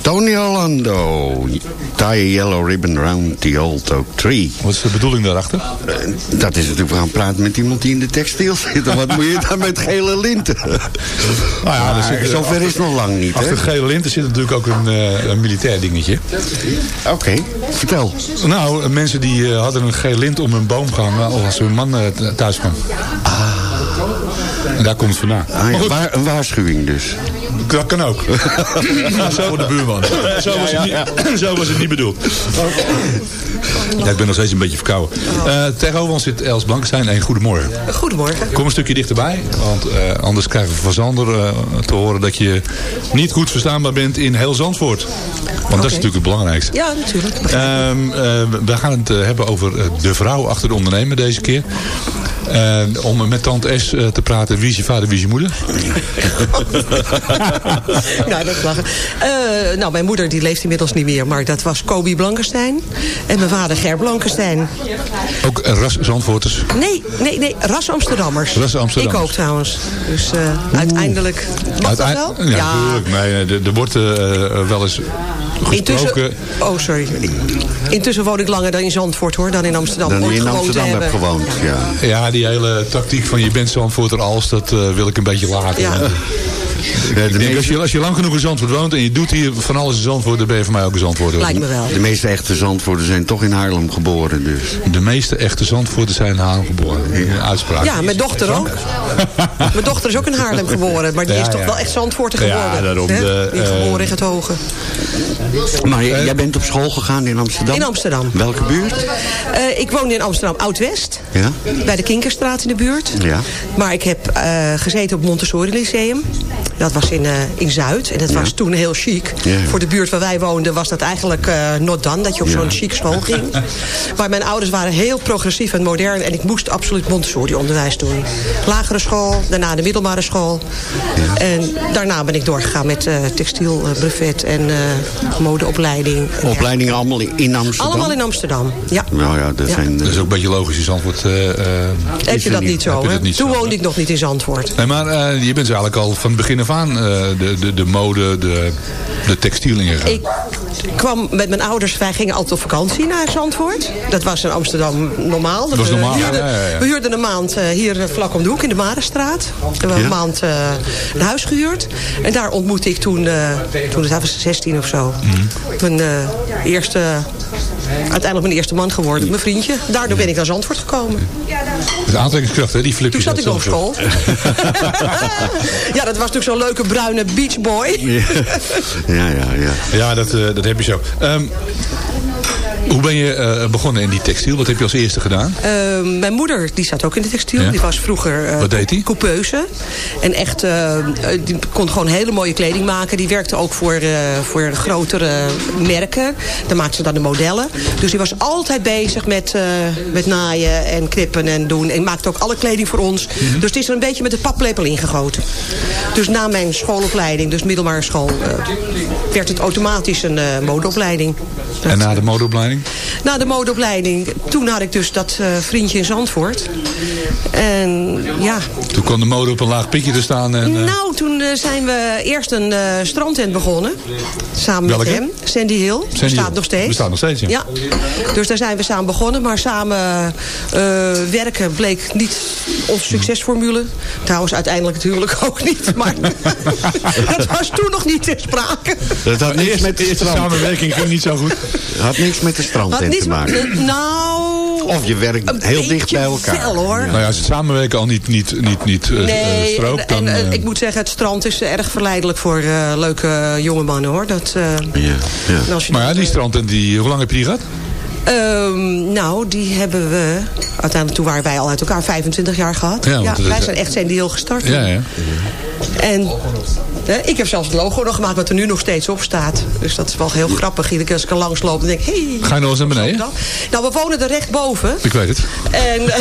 Tony Orlando. Tie a yellow ribbon round the old oak tree. Wat is de bedoeling daarachter? Dat is natuurlijk, we gaan praten met iemand die in de textiel zit. Wat moet je dan met gele linten? Nou ja, Maar zit- zover is het nog lang niet, hè? Achter gele linten zit natuurlijk ook een, eh, een militair dingetje. Oké, vertel. Nou, mensen die eh, hadden een gele lint om hun boom gehangen als hun man eh, th- thuis kwam. Ah. En daar komt het vandaan. Ah, ja, waar- een waarschuwing dus. Dat kan ook. Voor de buurman. Zo was, het niet, zo was het niet bedoeld. Ja, ik ben nog steeds een beetje verkouden. Eh, tegenover ons zit Els Blankenstein. Een goedemorgen. Goedemorgen. Kom een stukje dichterbij, want eh, anders krijgen we van Sander eh, te horen dat je niet goed verstaanbaar bent in heel Zandvoort. Want dat is natuurlijk het belangrijkste. Ja, natuurlijk. Ehm, eh, we gaan het hebben over de vrouw achter de ondernemer deze keer. Eh, om met tante S eh, te praten, wie is je vader, wie is je moeder? nou, dat is lachen. Eh, nou, mijn moeder die leeft inmiddels niet meer, maar dat was Kobi Blankenstein. En mijn vader Ger Blankenstein. Ook ras Zandvoorters. Nee, nee, nee, ras Amsterdammers. Ras Amsterdammers. Ik ook trouwens. Dus uiteindelijk... Mag dat wel? Ja, natuurlijk. Nee, eh, er- wordt wel eens Intussen, oh, sorry. Intussen woon ik langer dan in Zandvoort, hoor, dan in Amsterdam. Dan in Amsterdam hebben. gewoond, ja. Ja, die hele tactiek van je bent Zandvoorter als, dat eh, wil ik een beetje laten. Ja. Denk, als, je, als je lang genoeg in Zandvoort woont en je doet hier van alles in Zandvoort, dan ben je voor mij ook een Zandvoorter. Lijkt me wel. De meeste echte Zandvoorten zijn toch in Haarlem geboren, dus. De meeste echte Zandvoorters zijn in Haarlem geboren. Een uitspraak. Ja, mijn dochter ook. mijn dochter is ook in Haarlem geboren, maar die Ja, is toch ja. wel echt Zandvoorter Ja, geworden. daarom, hè? de, die eh, geboren in het hoge. Maar j- jij bent op school gegaan in Amsterdam? In Amsterdam. Welke buurt? Eh, ik woonde in Amsterdam Oud-West. Ja? Bij de Kinkerstraat in de buurt. Ja. Maar ik heb eh, gezeten op Montessori Lyceum. Dat was in, eh, in Zuid. En dat was toen heel chic. Ja. Voor de buurt waar wij woonden was dat eigenlijk eh not done. Dat je op Ja. zo'n chic school ging. maar mijn ouders waren heel progressief en modern. En ik moest absoluut Montessori onderwijs doen. Lagere school, daarna de middelbare school. En daarna ben ik doorgegaan met eh textiel, brevet en eh, modeopleiding. En Opleidingen allemaal in Amsterdam? Allemaal in Amsterdam, ja. Nou ja, dat Ja. zijn... Dat is ook een beetje logisch in Zandvoort. eh, eh, Heb je dat niet zo, hè? dat niet Toen woonde ik nog niet in Zandvoort. Nee, maar eh, je bent eigenlijk al van het begin af aan eh, de, de, de mode, de, de textiel ingegaan. Ik kwam met mijn ouders, wij gingen altijd op vakantie naar Zandvoort. Dat was in Amsterdam normaal. Dat was we, normaal, huurden, ja, ja, ja. we huurden een maand eh, hier eh, vlak om de hoek in de Marenstraat. We hebben een maand eh, een huis gehuurd. En daar ontmoette ik toen, eh, toen het was 16 of zo. Mhm. Mijn eh, eerste, uiteindelijk mijn eerste man geworden, mijn vriendje. Daardoor ben ik naar Zandvoort gekomen. De aantrekkingskracht, hè, die Toen flipjes zat ik op school. Ja, dat was natuurlijk zo'n leuke bruine beachboy. Ja, ja, ja. ja. Ja, dat, eh, dat heb je zo. Ehm, Hoe ben je eh, begonnen in die textiel? Wat heb je als eerste gedaan? Eh, mijn moeder die zat ook in de textiel. Ja. Die was vroeger Wat deed die? coupeuse. En echt, eh, die kon gewoon hele mooie kleding maken. Die werkte ook voor, voor grotere merken. Daar maakte ze dan de modellen. Dus die was altijd bezig met, met naaien en knippen en doen. En maakte ook alle kleding voor ons. Mhm. Dus het is er een beetje met de paplepel ingegoten. Dus na mijn schoolopleiding, dus middelbare school... werd het automatisch een modeopleiding. En na de modeopleiding? Na de modeopleiding, toen had ik dus dat eh, vriendje in Zandvoort. En ja, Toen kwam de mode op een laag pitje te staan. En, eh, nou toen eh, zijn we eerst een eh strandtent begonnen. Samen Welke? met hem, Sandy Hill. Sandy bestaat Hill. nog steeds. Bestaat nog steeds, ja. Dus daar zijn we samen begonnen. Maar samen eh, werken bleek niet onze succesformule. Trouwens, uiteindelijk natuurlijk ook niet. Maar dat was toen nog niet ter sprake. Dat had niks eerst- met de samenwerking ging niet zo goed. had niks met de Strandtent niets te maken. met- Nou... Of je werkt heel dicht bij elkaar. wel, hoor. Nou ja, als het samenwerken al niet, niet, niet, niet eh, Nee, strookt, en, dan... en, eh, eh, ik moet zeggen, het strand is eh, erg verleidelijk voor eh, leuke jonge mannen, hoor. Dat, eh, Ja, ja. maar ja, die eh, strand, en die, hoe lang heb je die gehad? Ehm, nou, die hebben we... Uiteindelijk toen waren wij al uit elkaar 25 jaar gehad. Ja, wij zijn echt zijn die heel gestart. Ja, ja. En eh, ik heb zelfs het logo nog gemaakt wat er nu nog steeds op staat. Dus dat is wel heel grappig. Iedere keer als ik er langs loop, dan denk ik... Hey, Ga je nog eens naar beneden? nou, we wonen er recht boven. Ik weet het. En eh,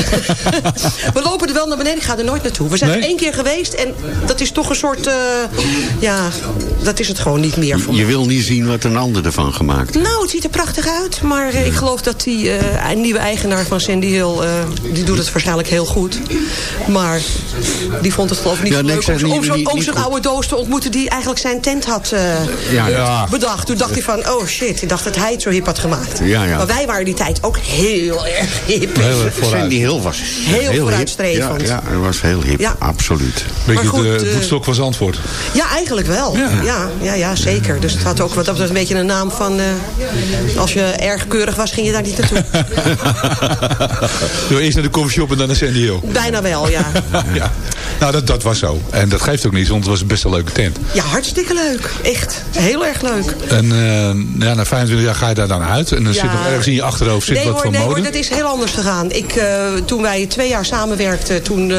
we lopen er wel naar beneden. Ik ga er nooit naartoe. We zijn Nee? er één keer geweest. En dat is toch een soort... eh, ja, dat is het gewoon niet meer voor Je wil niet zien wat een ander ervan gemaakt heeft. Nou, het ziet er prachtig uit. Maar eh, ik geloof dat die eh, nieuwe eigenaar van Sandy Hill... eh, die doet het waarschijnlijk heel goed. Maar die vond het geloof ik niet Ja, zo nee, leuk om, zo'n oude doos te ontmoeten... die eigenlijk zijn tent had eh, Ja, Ja. bedacht. Toen dacht hij van, oh shit, ik dacht dat hij het zo hip had gemaakt. Ja, ja. Maar wij waren die tijd ook heel erg hip. Heel. Sandy Hill was Heel hip. vooruitstrevend. Ja, ja, dat was heel hip. Ja. Absoluut. Beetje goed, het eh, voetstok van Zandvoort. Ja, eigenlijk wel. Ja. Ja. Ja, ja, zeker. Dus het had ook wat dat een beetje een naam van... eh, als je erg keurig was, ging je daar niet naartoe. Doe eerst naar de coffeeshop en dan naar Hill. Bijna wel, ja. Ja. Nou, dat, dat was zo. En dat geeft ook niets, want het was best een leuke tent. Ja, hartstikke leuk. Echt. Heel erg leuk. En eh, ja, na 25 jaar ga je daar dan uit. En dan Ja. zit nog ergens in je achterhoofd zit nee wat hoor, van nee mode. hoor, dat is heel anders gegaan. Ik, eh, toen wij twee jaar samenwerkten, toen eh,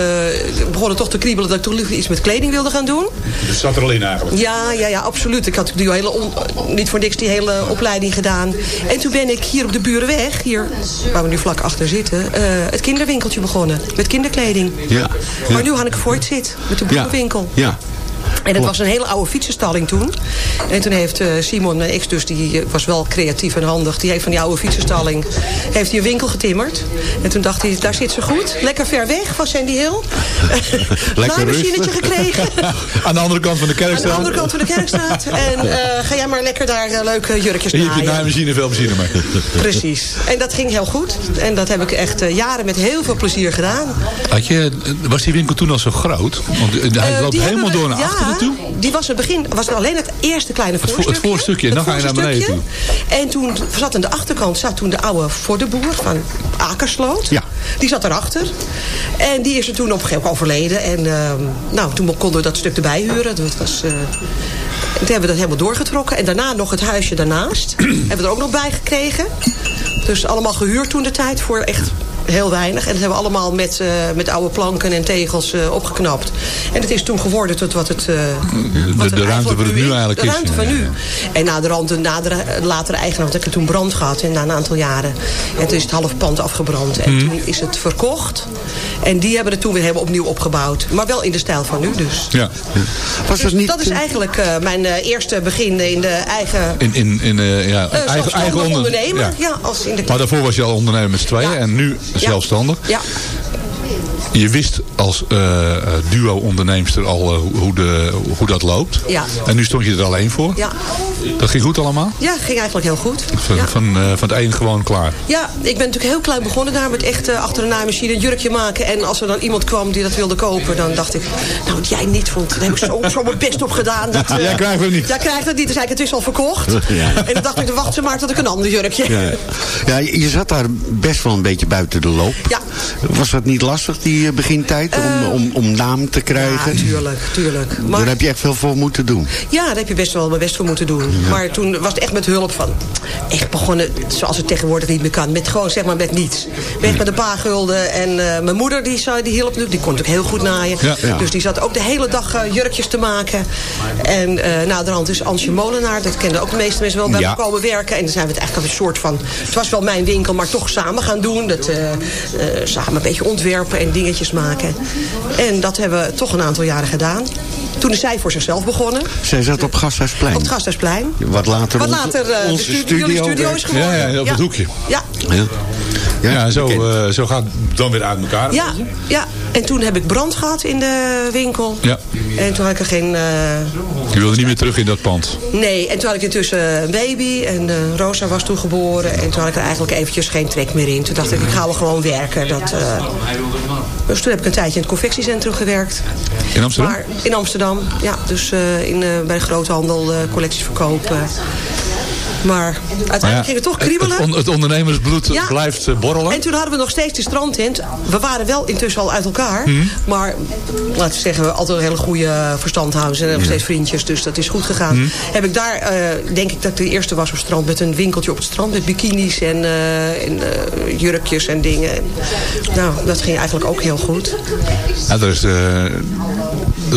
begon het toch te kriebelen dat ik toch liever iets met kleding wilde gaan doen. Dat zat er al in eigenlijk. Ja, ja, ja, absoluut. Ik had die hele on- niet voor niks die hele opleiding gedaan. En toen ben ik hier op de Burenweg, hier waar we nu vlak achter zitten, het kinderwinkeltje begonnen. Met kinderkleding. Ja. Waar nu Hanneke Voort zit, met de Ja. boekenwinkel. Ja. En het was een hele oude fietsenstalling toen. En toen heeft eh, Simon, mijn ex dus, die eh, was wel creatief en handig. Die heeft van die oude fietsenstalling, heeft hij een winkel getimmerd. En toen dacht hij, daar zit ze goed. Lekker ver weg van Sandy Hill. Naaimachinetje rustig. gekregen. Aan de andere kant van de Aan de kerkstraat. andere kant van de kerkstraat. En eh, ga jij maar lekker daar eh, leuke jurkjes En je hebt naaien. naaimachine veel plezier mee. Precies. En dat ging heel goed. En dat heb ik echt eh, jaren met heel veel plezier gedaan. Had je, was die winkel toen al zo groot? Want eh, hij Eh, loopt helemaal door naar achteren toe. Die was het begin, was er alleen het eerste kleine voorstukje. het voorstukje, en dan ga je naar beneden voorstukje. En toen zat aan de achterkant zat toen de oude voor de boer van Akersloot. Ja. Die zat erachter. En die is er toen op een gegeven moment overleden. En ehm, nou, toen konden we dat stuk erbij huren. Dat was, eh, toen hebben we dat helemaal doorgetrokken. En daarna nog het huisje daarnaast. hebben we er ook nog bij gekregen. Dus allemaal gehuurd toen de tijd voor echt heel weinig. En dat hebben we allemaal met, eh, met oude planken en tegels eh, opgeknapt. En het is toen geworden tot wat het... eh, wat de ruimte voor het nu is. eigenlijk De is, ruimte ja, van ja, nu. ja. En na de rand, de nadere, latere eigenaar, want ik heb toen brand gehad. En na een aantal jaren. En toen is het half pand afgebrand. En Mhm. toen is het verkocht. En die hebben het toen weer helemaal opnieuw opgebouwd. Maar wel in de stijl van nu dus. Ja. Was Dus dat niet... dat is eigenlijk eh, mijn eh, eerste begin in de eigen... In, in, in eh, ja, eigen, eigen onder- ondernemer. ja. Ja. als in de Maar daarvoor was je al ondernemer met z'n tweeën en nu zelfstandig. Ja. Je wist als eh, eh, duo-onderneemster al eh, hoe, de, hoe dat loopt. Ja. En nu stond je er alleen voor. Ja. Dat ging goed allemaal? ja, ging eigenlijk heel goed. Van, Ja. van, van het een gewoon klaar. Ja, ik ben natuurlijk heel klein begonnen daar met echt achter de naaimachine een jurkje maken. En als er dan iemand kwam die dat wilde kopen, dan dacht ik, nou wat jij niet vond, daar heb ik zo, zo mijn best op gedaan. Dat, Jij krijgt het niet. Jij krijgt het niet, dus zei ik, het is al verkocht. En dan dacht ik, wacht ze maar tot ik een ander jurkje. Ja. ja, je zat daar best wel een beetje buiten de loop. Ja. Was dat niet lastig, die die eh, begintijd om, om, om naam te krijgen? Ja, tuurlijk, tuurlijk. Maar, Daar heb je echt veel voor moeten doen. Ja, daar heb je best wel mijn best voor moeten doen. Maar toen was het echt met hulp van... Echt begonnen, zoals het tegenwoordig niet meer kan. Met gewoon, zeg maar, met niets. Weg met een paar gulden. En eh, mijn moeder, die, zou, die hielp natuurlijk. Die kon natuurlijk heel goed naaien. Ja. Ja. Dus die zat ook de hele dag eh, jurkjes te maken. En uh, nou, de hand is Ansje Molenaar. Dat kenden ook de meeste mensen wel bij Ja. me komen werken. En dan zijn we het eigenlijk een soort van... Het was wel mijn winkel, maar toch samen gaan doen. Dat, eh, eh, samen een beetje ontwerpen en dingetjes maken. En dat hebben we toch een aantal jaren gedaan. Toen is zij voor zichzelf begonnen. Zij zat op Gasthuisplein. Op het Gasthuisplein. Wat later, Wat onze- later eh, de onze studio, is geworden. Ja, ja, op het hoekje. Ja, Ja. Ja, zo, eh, zo gaat het dan weer uit elkaar. ja, ja. En toen heb ik brand gehad in de winkel. Ja. En toen had ik er geen... eh, Je wilde niet meer terug in dat pand. nee, en toen had ik intussen een baby. En eh, Rosa was toen geboren. En toen had ik er eigenlijk eventjes geen trek meer in. Toen dacht ik, ik ga wel gewoon werken. Dat, Dus toen heb ik een tijdje in het confectiecentrum gewerkt. In Amsterdam? Maar in Amsterdam, ja. Dus in, bij de groothandel, collecties verkopen. Maar uiteindelijk Maar ja, ging het toch kriebelen. Het, on- het ondernemersbloed Ja. blijft eh, borrelen. En toen hadden we nog steeds de strandtent. We waren wel intussen al uit elkaar. Maar laten we zeggen, we altijd een hele goede verstandhouders. En nog steeds vriendjes, dus dat is goed gegaan. Heb ik daar, eh, denk ik dat ik de eerste was op het strand... met een winkeltje op het strand met bikinis en, eh, en eh, jurkjes en dingen. En, nou, dat ging eigenlijk ook heel goed. Ja, dat is eh,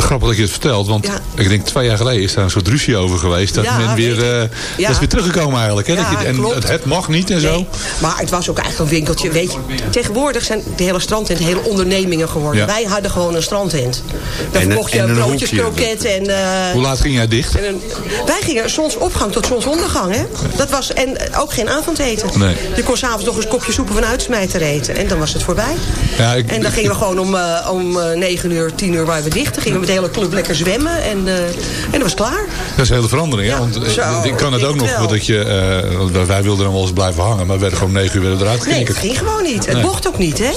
grappig dat je het vertelt. Want Ja. ik denk twee jaar geleden is daar een soort ruzie over geweest. Dat Ja, men weer, eh, dat is weer teruggekomen eigenlijk. Hè? Dat je, en klopt. het, mag niet en zo. Maar het was ook eigenlijk een winkeltje. Weet je, tegenwoordig zijn de hele strandtent hele ondernemingen geworden. Wij hadden gewoon een strandtent. Daar verkocht je broodjes, hoekje. kroket en... eh, Hoe laat ging jij dicht? En wij gingen zonsopgang tot zonsondergang, hè? Dat was, en ook geen avondeten. Nee. Je kon s'avonds nog eens een kopje soep of een uitsmijter eten. En dan was het voorbij. Ja, ik- en dan gingen we gewoon om, eh, om eh, 9 uur, 10 uur waren we dicht. Dan gingen we met de hele club lekker zwemmen. En, eh, en dat was klaar. Dat is een hele verandering. hè? Want eh, zo, ik kan het ook nog, wel. dat je, eh, wij wilden dan wel eens blijven hangen. Maar we werden gewoon negen uur werden eruit Nee, geknikkerd. het ging gewoon niet. Het Nee. mocht ook niet, hè?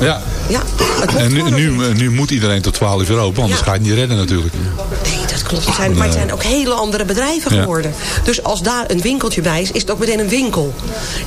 Ja. Ja, het En nu, nu, nu moet iedereen tot 12 uur open, anders Ja. ga je het niet redden natuurlijk. Nee, dat klopt. Het zijn, maar het zijn ook hele andere bedrijven Ja. geworden. Dus als daar een winkeltje bij is, is het ook meteen een winkel.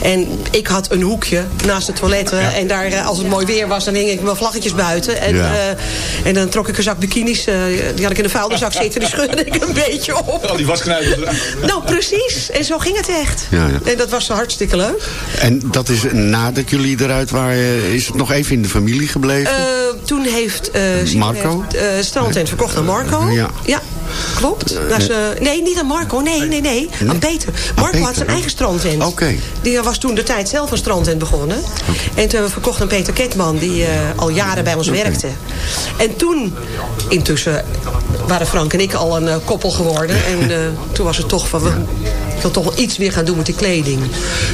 En ik had een hoekje naast de toiletten. En daar, eh, als het mooi weer was, dan hing ik mijn vlaggetjes buiten. En, Ja. eh, en dan trok ik een zak bikinis. eh, die had ik in de vuilniszak zitten. Die schudde ik een beetje op. Al die wasknijpers. Nou, precies. En zo ging het echt. Ja, ja. En dat was hartstikke leuk. En dat is nadat jullie eruit waren, is het nog even in de familie gebleven? Eh, toen heeft uh, Marco? Heeft, uh, Strandtent verkocht aan Marco. Ja. ja. Klopt. Nou, ze, nee, niet aan Marco. Nee, nee, nee. Aan Peter. Marco Peter, had zijn eigen strandtent. Oké. Die was toen de tijd zelf een strandtent begonnen. En toen hebben we verkocht aan Peter Ketman. Die uh, al jaren bij ons werkte. En toen, intussen, waren Frank en ik al een koppel geworden. En toen was het toch van... We, ik wil toch wel iets weer gaan doen met die kleding.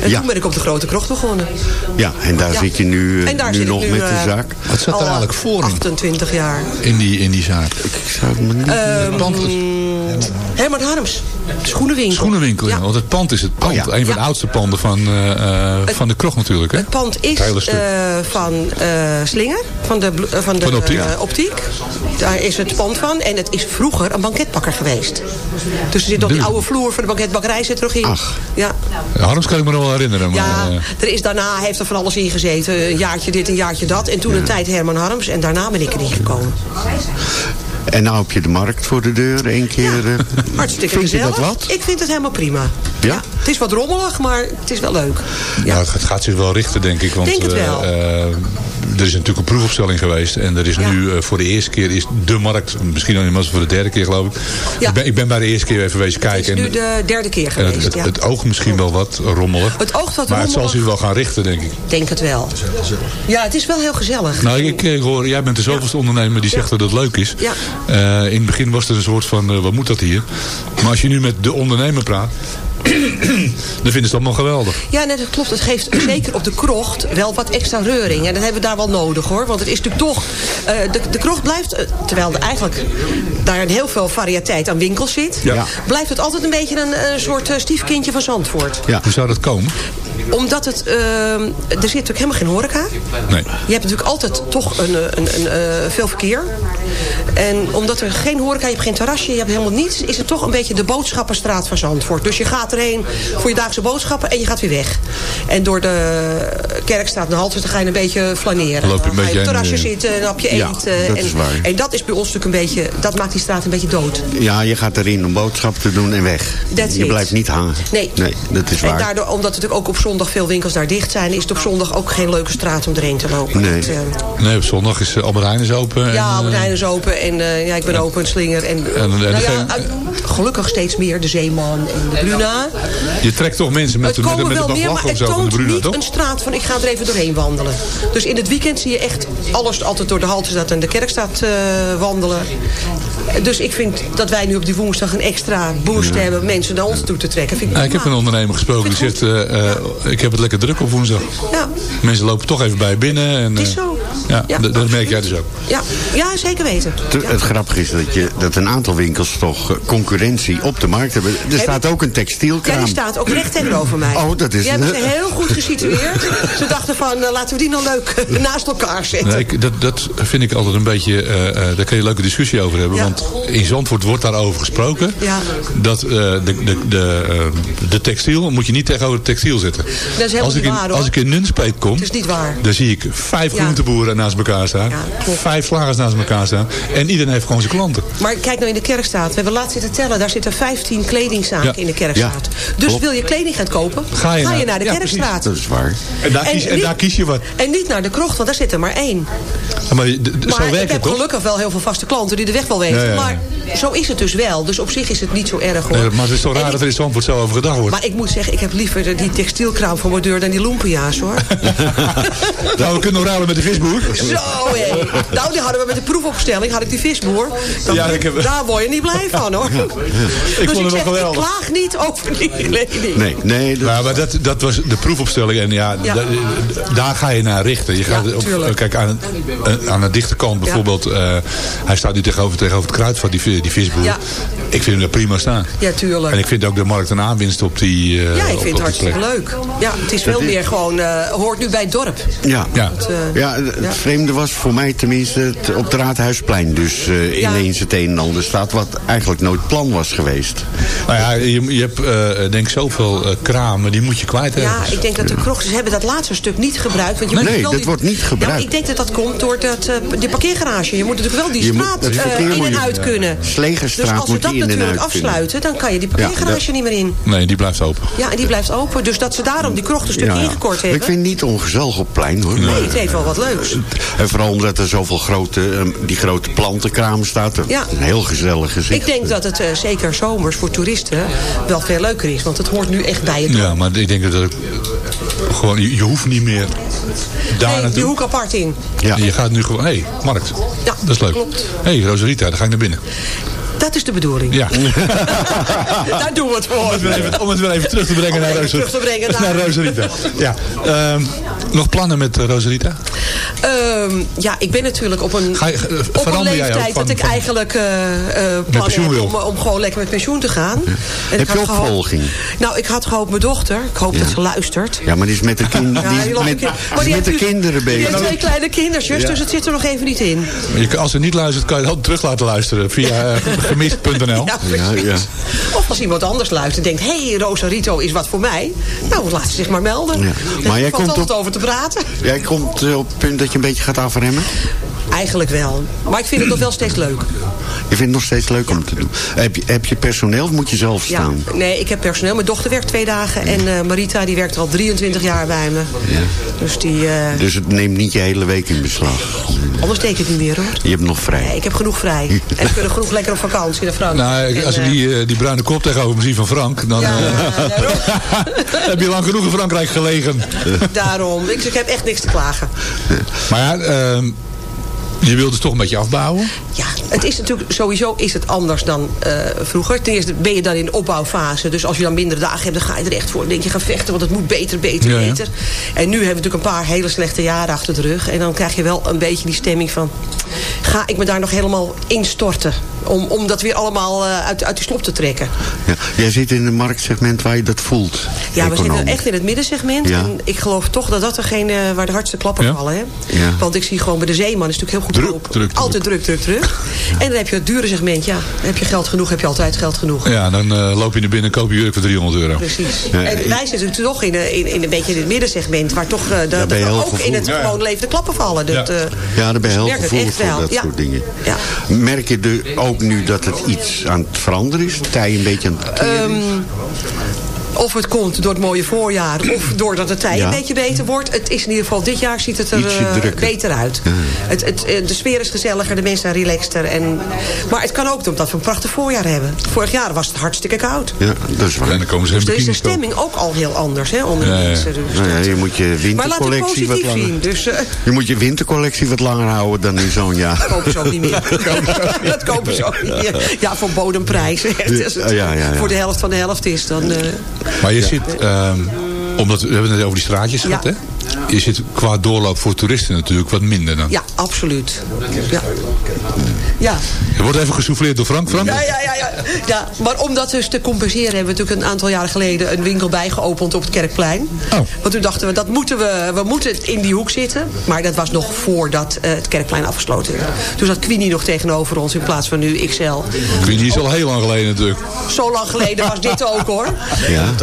En Ja. toen ben ik op de Grote Krocht begonnen. Ja, en daar Ja. zit je nu, eh, En daar nu zit ik nog nu, met de eh, zaak. Wat zat er eigenlijk voor in, 28 jaar. in, die, in die zaak? Ik zou het me niet... Ehm, pand Herman Harms. Schoenenwinkel. Schoenenwinkel, ja. Want het pand is het pand. Oh, ja. Een van de oudste panden van, eh, eh, van de krocht natuurlijk. Hè? Het pand is Het eh, van eh, Slinger, van de, van de, Van optiek. optiek. Daar is het pand van. En het is vroeger een banketbakker geweest. Dus er zit op die oude vloer van de banketbakkerij zit er nog in. Ach. Ja, Harms kan ik me nog wel herinneren. Maar, ja eh, er is daarna heeft er van alles in gezeten. Een jaartje dit, een jaartje dat. En toen een tijd Herman Harms. En daarna ben ik erin gekomen. En nou heb je de markt voor de deur, één keer. eh, Hartstikke Vind je dat wat? Ik vind het helemaal prima. Ja? Het is wat rommelig, maar het is wel leuk. ja. het gaat zich wel richten, denk ik. Want Denk het wel. eh, eh, er is natuurlijk een proefopstelling geweest. En er is Ja. nu eh, voor de eerste keer is de markt, misschien al inmiddels voor de derde keer geloof ik. Ja. Ik, ben, ik ben bij de eerste keer even wezen Het kijken. is nu de derde keer en geweest. het, het, ja. het oogt misschien wel wat rommelig. Het oogt wat maar het zal rommelig. zich wel gaan richten, denk ik. denk het wel. Ja, het is wel heel gezellig. Nou, ik, ik hoor, jij bent de zoveelste ondernemer die zegt dat het leuk is. Ja. Eh, in het begin was er een soort van, eh, wat moet dat hier? Maar als je nu met de ondernemer praat, dan vinden ze het allemaal geweldig. Ja, nee, dat klopt. Het geeft zeker op de krocht wel wat extra reuring. En dat hebben we daar wel nodig hoor. Want het is natuurlijk toch... eh, de, de krocht blijft, eh, terwijl er eigenlijk daar een heel veel variëteit aan winkels zit... Ja. blijft het altijd een beetje een, een soort eh, stiefkindje van Zandvoort. Ja. Hoe zou dat komen? Omdat het, eh, er zit natuurlijk helemaal geen horeca. Nee. Je hebt natuurlijk altijd toch een, eh, een, een, eh, veel verkeer. En omdat er geen horeca, je hebt geen terrasje, je hebt helemaal niets... is het toch een beetje de boodschappenstraat van Zandvoort. Dus je gaat erheen voor je dagelijkse boodschappen en je gaat weer weg. En door de Kerkstraat naar Halters, dan ga je een beetje flaneren. Loop je een ga je op het terrasje zitten, een hapje Ja, eten. dat en, is waar. en dat is bij ons natuurlijk een beetje... dat maakt die straat een beetje dood. Ja, je gaat erin om boodschap te doen en weg. That's je it. blijft niet hangen. Nee. Nee, dat is En waar. daardoor, omdat natuurlijk ook op zondag veel winkels daar dicht zijn... is het op zondag ook geen leuke straat om erheen te lopen. Nee. Eh, Nee, op zondag is eh, Albert Heijn is open. ja, en, Albert eh, Heijn is open en eh, ja, ik ben open, slinger. En, En- en nou ja, gelukkig steeds meer de Zeeman en de Bruna. Je trekt toch mensen met, Het met, met wel een meer, maar of zo van de Bruna, toch? een straat van ik ga er even doorheen wandelen. Dus in het weekend zie je echt alles altijd door de Haltestraat en de Kerkstraat eh, wandelen. Dus ik vind dat wij nu op die woensdag een extra boost hebben... mensen naar ons toe te trekken. Vind ik, Ja, ik heb een ondernemer gesproken die zegt, eh, eh, ik heb het lekker druk op woensdag. Ja. Mensen lopen toch even bij binnen. En, Het is eh, zo. Ja, Ja, dat- merk jij dus ook. Ja, ja zeker weten. Het, het grappige is dat, je, dat een aantal winkels toch eh, concurrentie op de markt hebben. Er staat ook een Ja, textielkraam. die staat ook recht tegenover mij. Oh, dat is- Die hebben ze heel goed gesitueerd. Ze dachten van, eh, laten we die nou leuk naast elkaar zetten. Nee, ik, dat, dat vind ik altijd een beetje, eh, eh, daar kun je een leuke discussie over hebben. Ja. Want in Zandvoort wordt daarover gesproken. Ja. Dat eh, de, de, de, eh, de textiel moet je niet tegenover het textiel zetten. Dat is helemaal als ik in, waar. Als ik in Nunspeet kom, Het is niet waar. dan zie ik vijf Ja. groenteboeren naast elkaar staan. vijf slagers naast elkaar staan. En iedereen heeft gewoon zijn klanten. Maar kijk nou in de Kerkstraat. We hebben laatst zitten tellen. Daar zitten 15 kledingzaken Ja. in de Kerkstraat. Ja, Dus klopt. wil je kleding gaan kopen, Ga je naar- naar de Ja, Kerkstraat. Dat is waar. En daar, kies, en niet- daar kies je wat. En niet naar de krocht, want daar zit er maar één. Ja, Maar, zo Maar ik werkt het heb toch? gelukkig wel heel veel vaste klanten die de weg wel weten. Ja, ja, ja. Maar zo is het dus wel. Dus op zich is het niet zo erg hoor. Nee, maar het is toch En raar ik- dat er in Zandvoort zo over gedacht wordt. Maar ik moet zeggen, ik heb liever die textielkraam voor mijn deur dan die lumpia's hoor. nou, we kunnen nog ruilen met de visboer. Zo hé. Nou, die hadden we met de proefopstelling, had ik die visboer. Dan, Ja, ik heb- Daar word je niet blij van hoor. Ik dus vond ik het wel zeg, geweldig. ik klaag niet over die kleding. Nee, nee. Dat, Ja, maar dat, dat was de proefopstelling. En ja, Ja. da- daar ga je naar richten. Je gaat op, tuurlijk. kijk, aan, eh, aan de dichte kant bijvoorbeeld. eh, hij staat nu tegenover, tegenover het kruidvat, die, die visboer. Ja. Ik vind hem daar prima staan. Ja, tuurlijk. En ik vind ook de markt een aanwinst op die eh, Ja, ik op- vind op het hartstikke leuk. Ja, het is veel is- meer gewoon, eh, hoort nu bij het dorp. ja. Ja. Het, eh, Ja, het Ja. vreemde was voor mij tenminste het, op het Raadhuisplein. Dus eh, Ja. ineens het een en ander staat wat eigenlijk nooit plan was geweest. Nou ja, je, je hebt eh, denk ik zoveel eh, kramen, die moet je kwijt Ja, hebben. ik denk dat de krochters hebben dat laatste stuk niet gebruikt. Want je Nee, moet nee, dat die- wordt niet gebruikt. Ja, ik denk dat dat komt door dat, eh, die parkeergarage. Je moet natuurlijk wel die Je straat het in en je- uit kunnen. Slegerstraat Dus als we dat natuurlijk afsluiten, dan kan je die parkeergarage Ja, niet meer in. Nee, die blijft open. Ja, en die blijft open. Dus dat ze daarom die krocht een stuk Ja, ja. ingekort hebben. Ik vind het niet ongezellig op plein hoor. Nee, Maar- het heeft wel wat leuks. En vooral omdat er zoveel grote, eh, die grote plantenkramen staat. Ja. Een heel gezellig gezicht. Ik denk dat het eh, zeker zomers voor toeristen wel veel leuker is. Want het hoort nu echt bij het. Ja, maar ik denk dat het gewoon, je, je hoeft niet meer daar Nee, die naartoe. hoek apart in. Ja. Je gaat nu gewoon, hé, hey, markt. Ja, dat is leuk. Hé, hey, Rosarita, daar ga ik naar binnen. Dat is de bedoeling. Ja. Daar doen we het voor. Om het, weer even, om het weer even terug te brengen naar, even Rosa- terug te brengen naar- naar Rosarita. Ja. Ehm, nog plannen met uh, Rosarita? Ehm, ja, ik ben natuurlijk op een, Ga je, eh, op een leeftijd van- dat ik van- eigenlijk eh, eh, plan pensioen heb wil? om, om gewoon lekker met pensioen te gaan. En Heb ik je had gehoopt- opvolging? Nou, ik had gehoopt mijn dochter. Ik hoop dat ze luistert. Ja, maar die is met de, Ja, die is met, maar die de kinderen Die heeft bezig. twee kleine kindertjes, Ja. dus het zit er nog even niet in. Je, als ze niet luistert, kan je het terug laten luisteren via uh, gemist.nl. Ja, precies. Of als iemand anders luistert en denkt... hé, hey, Rosarito is wat voor mij. Nou, laat ze zich maar melden. Ja. Er Maar jij valt komt altijd op- over te praten. Jij komt eh, op het punt dat je een beetje gaat afremmen. Eigenlijk wel. Maar ik vind het nog wel steeds leuk. Je vindt het nog steeds leuk om te doen. Heb je, heb je personeel of moet je zelf Ja, staan? nee, ik heb personeel. Mijn dochter werkt twee dagen. En eh, Marita die werkt al 23 jaar bij me. Dus die... eh, Dus het neemt niet je hele week in beslag. Anders deed ik het niet meer hoor. Je hebt nog vrij. Nee, ik heb genoeg vrij. En we kunnen genoeg lekker op vakantie naar Frankrijk. Nou, als En, ik die, eh, die bruine kop tegenover me zie van Frank, dan Ja, eh, heb je lang genoeg in Frankrijk gelegen. Daarom. Ik, ik heb echt niks te klagen. Maar ja, ehm, je wilt dus toch een beetje afbouwen. Ja, het is natuurlijk sowieso is het anders dan eh, vroeger. Ten eerste ben je dan in de opbouwfase. Dus als je dan mindere dagen hebt, dan ga je er echt voor. Dan denk je, ga vechten, want het moet beter, beter, Ja, ja. beter. En nu hebben we natuurlijk een paar hele slechte jaren achter de rug. En dan krijg je wel een beetje die stemming van... ga ik me daar nog helemaal instorten? Om, om dat weer allemaal eh, uit, uit die slop te trekken. Ja. Jij zit in een marktsegment waar je dat voelt. Ja, we zitten echt in het middensegment. Ja. En ik geloof toch dat dat degene waar de hardste klappen Ja? vallen. Hè? Ja. Want ik zie gewoon bij de zeeman is natuurlijk heel goedkoop. druk, altijd druk, druk, druk. En dan heb je het dure segment. Ja, heb je geld genoeg, heb je altijd geld genoeg. Ja, dan eh, loop je naar binnen en koop je jurk voor 300 euro. Precies. Ja, en ik- wij zitten toch in, een- in, in een beetje in het middensegment... waar toch eh, de, dat heel ook in het gewoon leven de klappen vallen. Dat, eh, Ja, daar ben je dus heel gevoelig voor wel. dat Ja. Soort dingen. Ja. Merk je er ook nu dat het iets aan het veranderen is? Tij een beetje aan het keren is? Ehm, of het komt door het mooie voorjaar... of doordat de tij Ja. een beetje beter wordt. Het is in ieder geval, dit jaar ziet het er eh, beter uit. Het, het, eh, de sfeer is gezelliger, de mensen zijn relaxter. En, maar het kan ook omdat we een prachtig voorjaar hebben. Vorig jaar was het hartstikke koud. Ja, dat is waar. En dan komen ze Dus er is de stemming ook al heel anders hè, onder de Ja, ja. mensen. Dus Nou ja, dat- je moet je het wintercollectie wat langer... zien. Dus eh, Je moet je wintercollectie wat langer houden dan in zo'n jaar. kopen ze ook niet meer. dat kopen ze ook niet meer. Ja, voor bodemprijs. Echt, Als het Ja, ja, ja. voor de helft van de helft is, dan... eh, Maar je zit, ehm, omdat we hebben het net over die straatjes gehad, hè? Je zit qua doorloop voor toeristen natuurlijk wat minder dan. ja, absoluut. Ja. Ja. Er wordt even gesouffleerd door Frank. Frank? Ja, ja, ja, ja. ja, maar om dat dus te compenseren... hebben we natuurlijk een aantal jaren geleden... een winkel bijgeopend op het Kerkplein. Oh. Want toen dachten we, dat moeten we, we moeten in die hoek zitten. Maar dat was nog voordat eh, het Kerkplein afgesloten werd. Toen zat Queenie nog tegenover ons in plaats van nu XL. Queenie is al heel lang geleden natuurlijk. Zo lang geleden was dit ook hoor. Ja.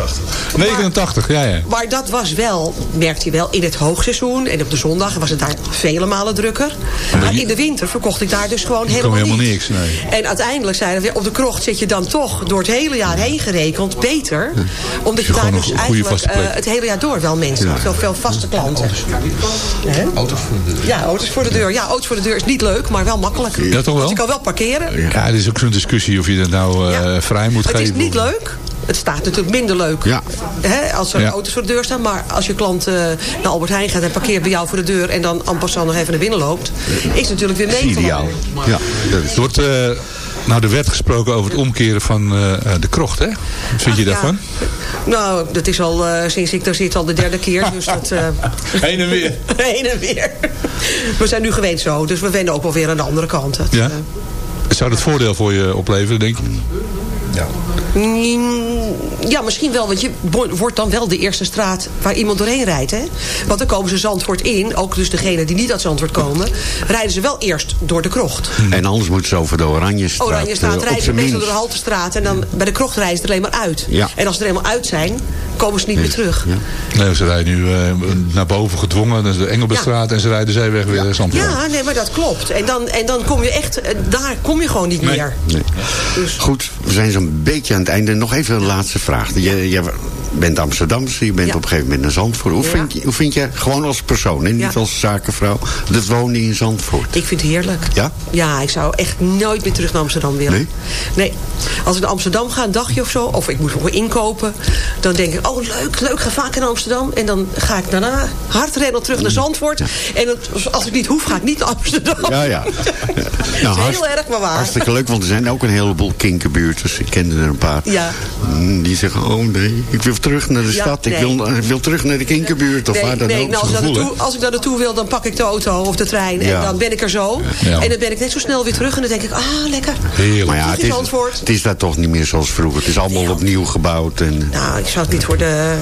89, ja, ja. Maar dat was wel, merkte je wel, in het hoogseizoen. En op de zondag was het daar vele malen drukker. Maar in de winter verkocht ik daar dus gewoon helemaal, helemaal niks. niks. Nee. En uiteindelijk zeiden we, op de krocht zit je dan toch door het hele jaar heen gerekend beter. Omdat je, je daar dus eigenlijk eh, het hele jaar door wel mensen, Ja. hebt, veel, veel vaste klanten. Hè? Auto's voor de deur. Ja, auto's voor de deur. Ja, auto's voor de deur is niet leuk, maar wel makkelijk. Ja, toch wel? Want je kan wel parkeren. Ja, er is ook zo'n discussie of je dat nou eh, vrij moet Het geven. is niet leuk. Het staat natuurlijk minder leuk Ja. hè, als er Ja. auto's voor de deur staan. Maar als je klant eh, naar Albert Heijn gaat en parkeert bij jou voor de deur... en dan en passant nog even naar binnen loopt... is het natuurlijk weer mee. Ideaal. Ja, dat is Er wordt uh, nou de wet gesproken over het omkeren van uh, de krocht, hè? Wat vind je Ach, daarvan? Ja. Nou, dat is al uh, sinds ik daar zit al de derde keer. Dus dat, uh... Heen en weer. Heen en weer. We zijn nu gewend zo, dus we wennen ook wel weer aan de andere kant. Dat, ja? Zou dat voordeel voor je opleveren, denk je? Ja. Ja, misschien wel, want je wordt dan wel de eerste straat waar iemand doorheen rijdt. Hè? Want dan komen ze Zandvoort in, ook dus degenen die niet uit Zandvoort komen... rijden ze wel eerst door de krocht. En anders moeten ze over de Oranjestraat. Oranjestraat uh, rijden ze meestal door de Haltestraat... en dan bij de krocht rijden ze er alleen maar uit. Ja. En als ze er helemaal uit zijn, komen ze niet meer terug. Ja. Nee, ze rijden nu uh, naar boven gedwongen, dat is de Engelbestraat... Ja. en ze rijden zeeweg weer naar Zandvoort. Ja, nee, maar dat klopt. En dan, en dan kom je echt, daar kom je gewoon niet nee. meer. Nee. Dus. Goed, we zijn zo'n beetje aan het einde. Nog even een laatste vraag. Je, je bent Amsterdamse, je bent ja. op een gegeven moment naar Zandvoort. Hoe, ja. vind, je, hoe vind je, gewoon als persoon, en niet als zakenvrouw, dat wonen in Zandvoort? Ik vind het heerlijk. Ja? Ja, ik zou echt nooit meer terug naar Amsterdam willen. Nee? Nee. Als ik naar Amsterdam ga, een dagje of zo, of ik moet nog inkopen, dan denk ik, oh leuk, leuk, ga vaak naar Amsterdam. En dan ga ik daarna hard rennen terug naar Zandvoort. Ja. En het, als ik niet hoef, ga ik niet naar Amsterdam. Ja, ja. nou, dat is heel erg maar waar. Hartstikke leuk, want er zijn ook een heleboel kinkerbuurters. Ik kende er een paar. Ja. Die zeggen, oh nee, ik wil terug naar de ja, stad. Nee. Ik, wil, ik wil terug naar de kinkerbuurt. Of nee, waar dan nee, ook. Nou, als, ik naartoe, als ik daar naartoe wil, dan pak ik de auto of de trein. En dan ben ik er zo. Ja. En dan ben ik net zo snel weer terug. En dan denk ik, ah, lekker. Heerlijk. Maar ja, het is, het is daar toch niet meer zoals vroeger. Het is allemaal opnieuw gebouwd. En... Nou, ik zou het niet voor de...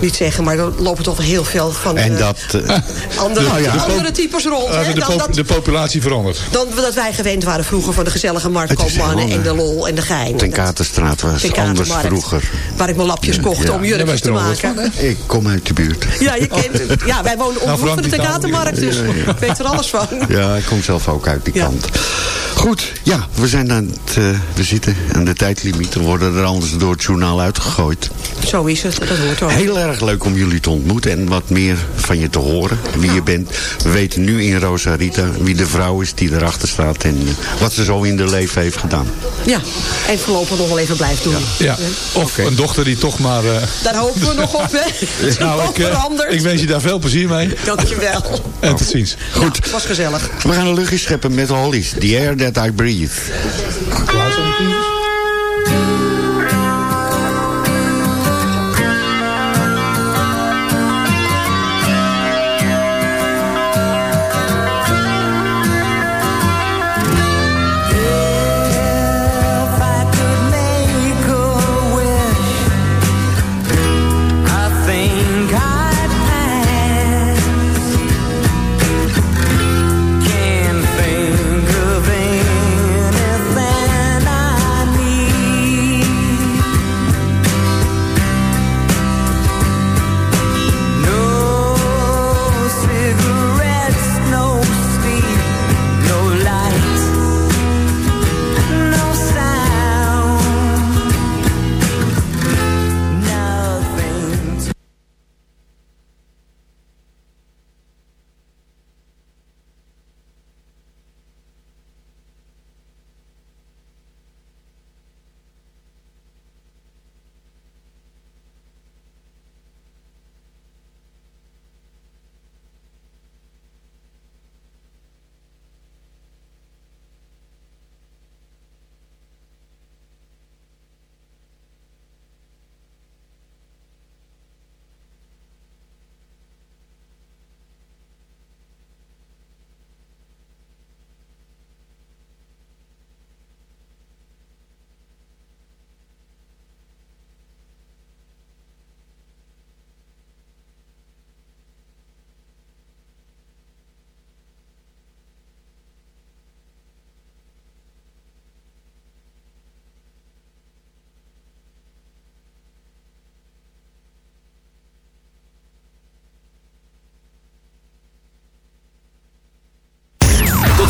Niet zeggen, maar er lopen toch heel veel van... En dat... Uh, andere, nou ja. andere types rond. Uh, hè, de, dan, dat, de, populatie verandert. Dan dat wij gewend waren vroeger van de gezellige marktkoopmannen... en de lol en de gein. Ten Katerstraat was anders vroeger. Waar ik mijn lapjes kocht ja. om jurkjes te maken. Van, ik kom uit de buurt. Ja, je kent het. Ja, wij wonen nou, op de Ten Katermarkt, dus ja, ja. ik weet er alles van. Ja, ik kom zelf ook uit die kant. Goed, ja, we, zijn aan het, uh, we zitten aan de tijdlimiet. We worden er anders door het journaal uitgegooid. Zo is het, dat hoort ook. Heel erg leuk om jullie te ontmoeten en wat meer van je te horen. Wie ja. je bent. We weten nu in Rosa Rita wie de vrouw is die erachter staat. En uh, wat ze zo in de leven heeft gedaan. Ja, en voorlopig nog wel even blijft doen. Ja, ja. of okay. een dochter die toch maar... Uh... Daar hopen we nog op, hè. nou, ik, ik wens je daar veel plezier mee. Dankjewel. En tot ziens. Goed. Ja, was gezellig. We gaan een luchtje scheppen met Hollies. The air that I breathe.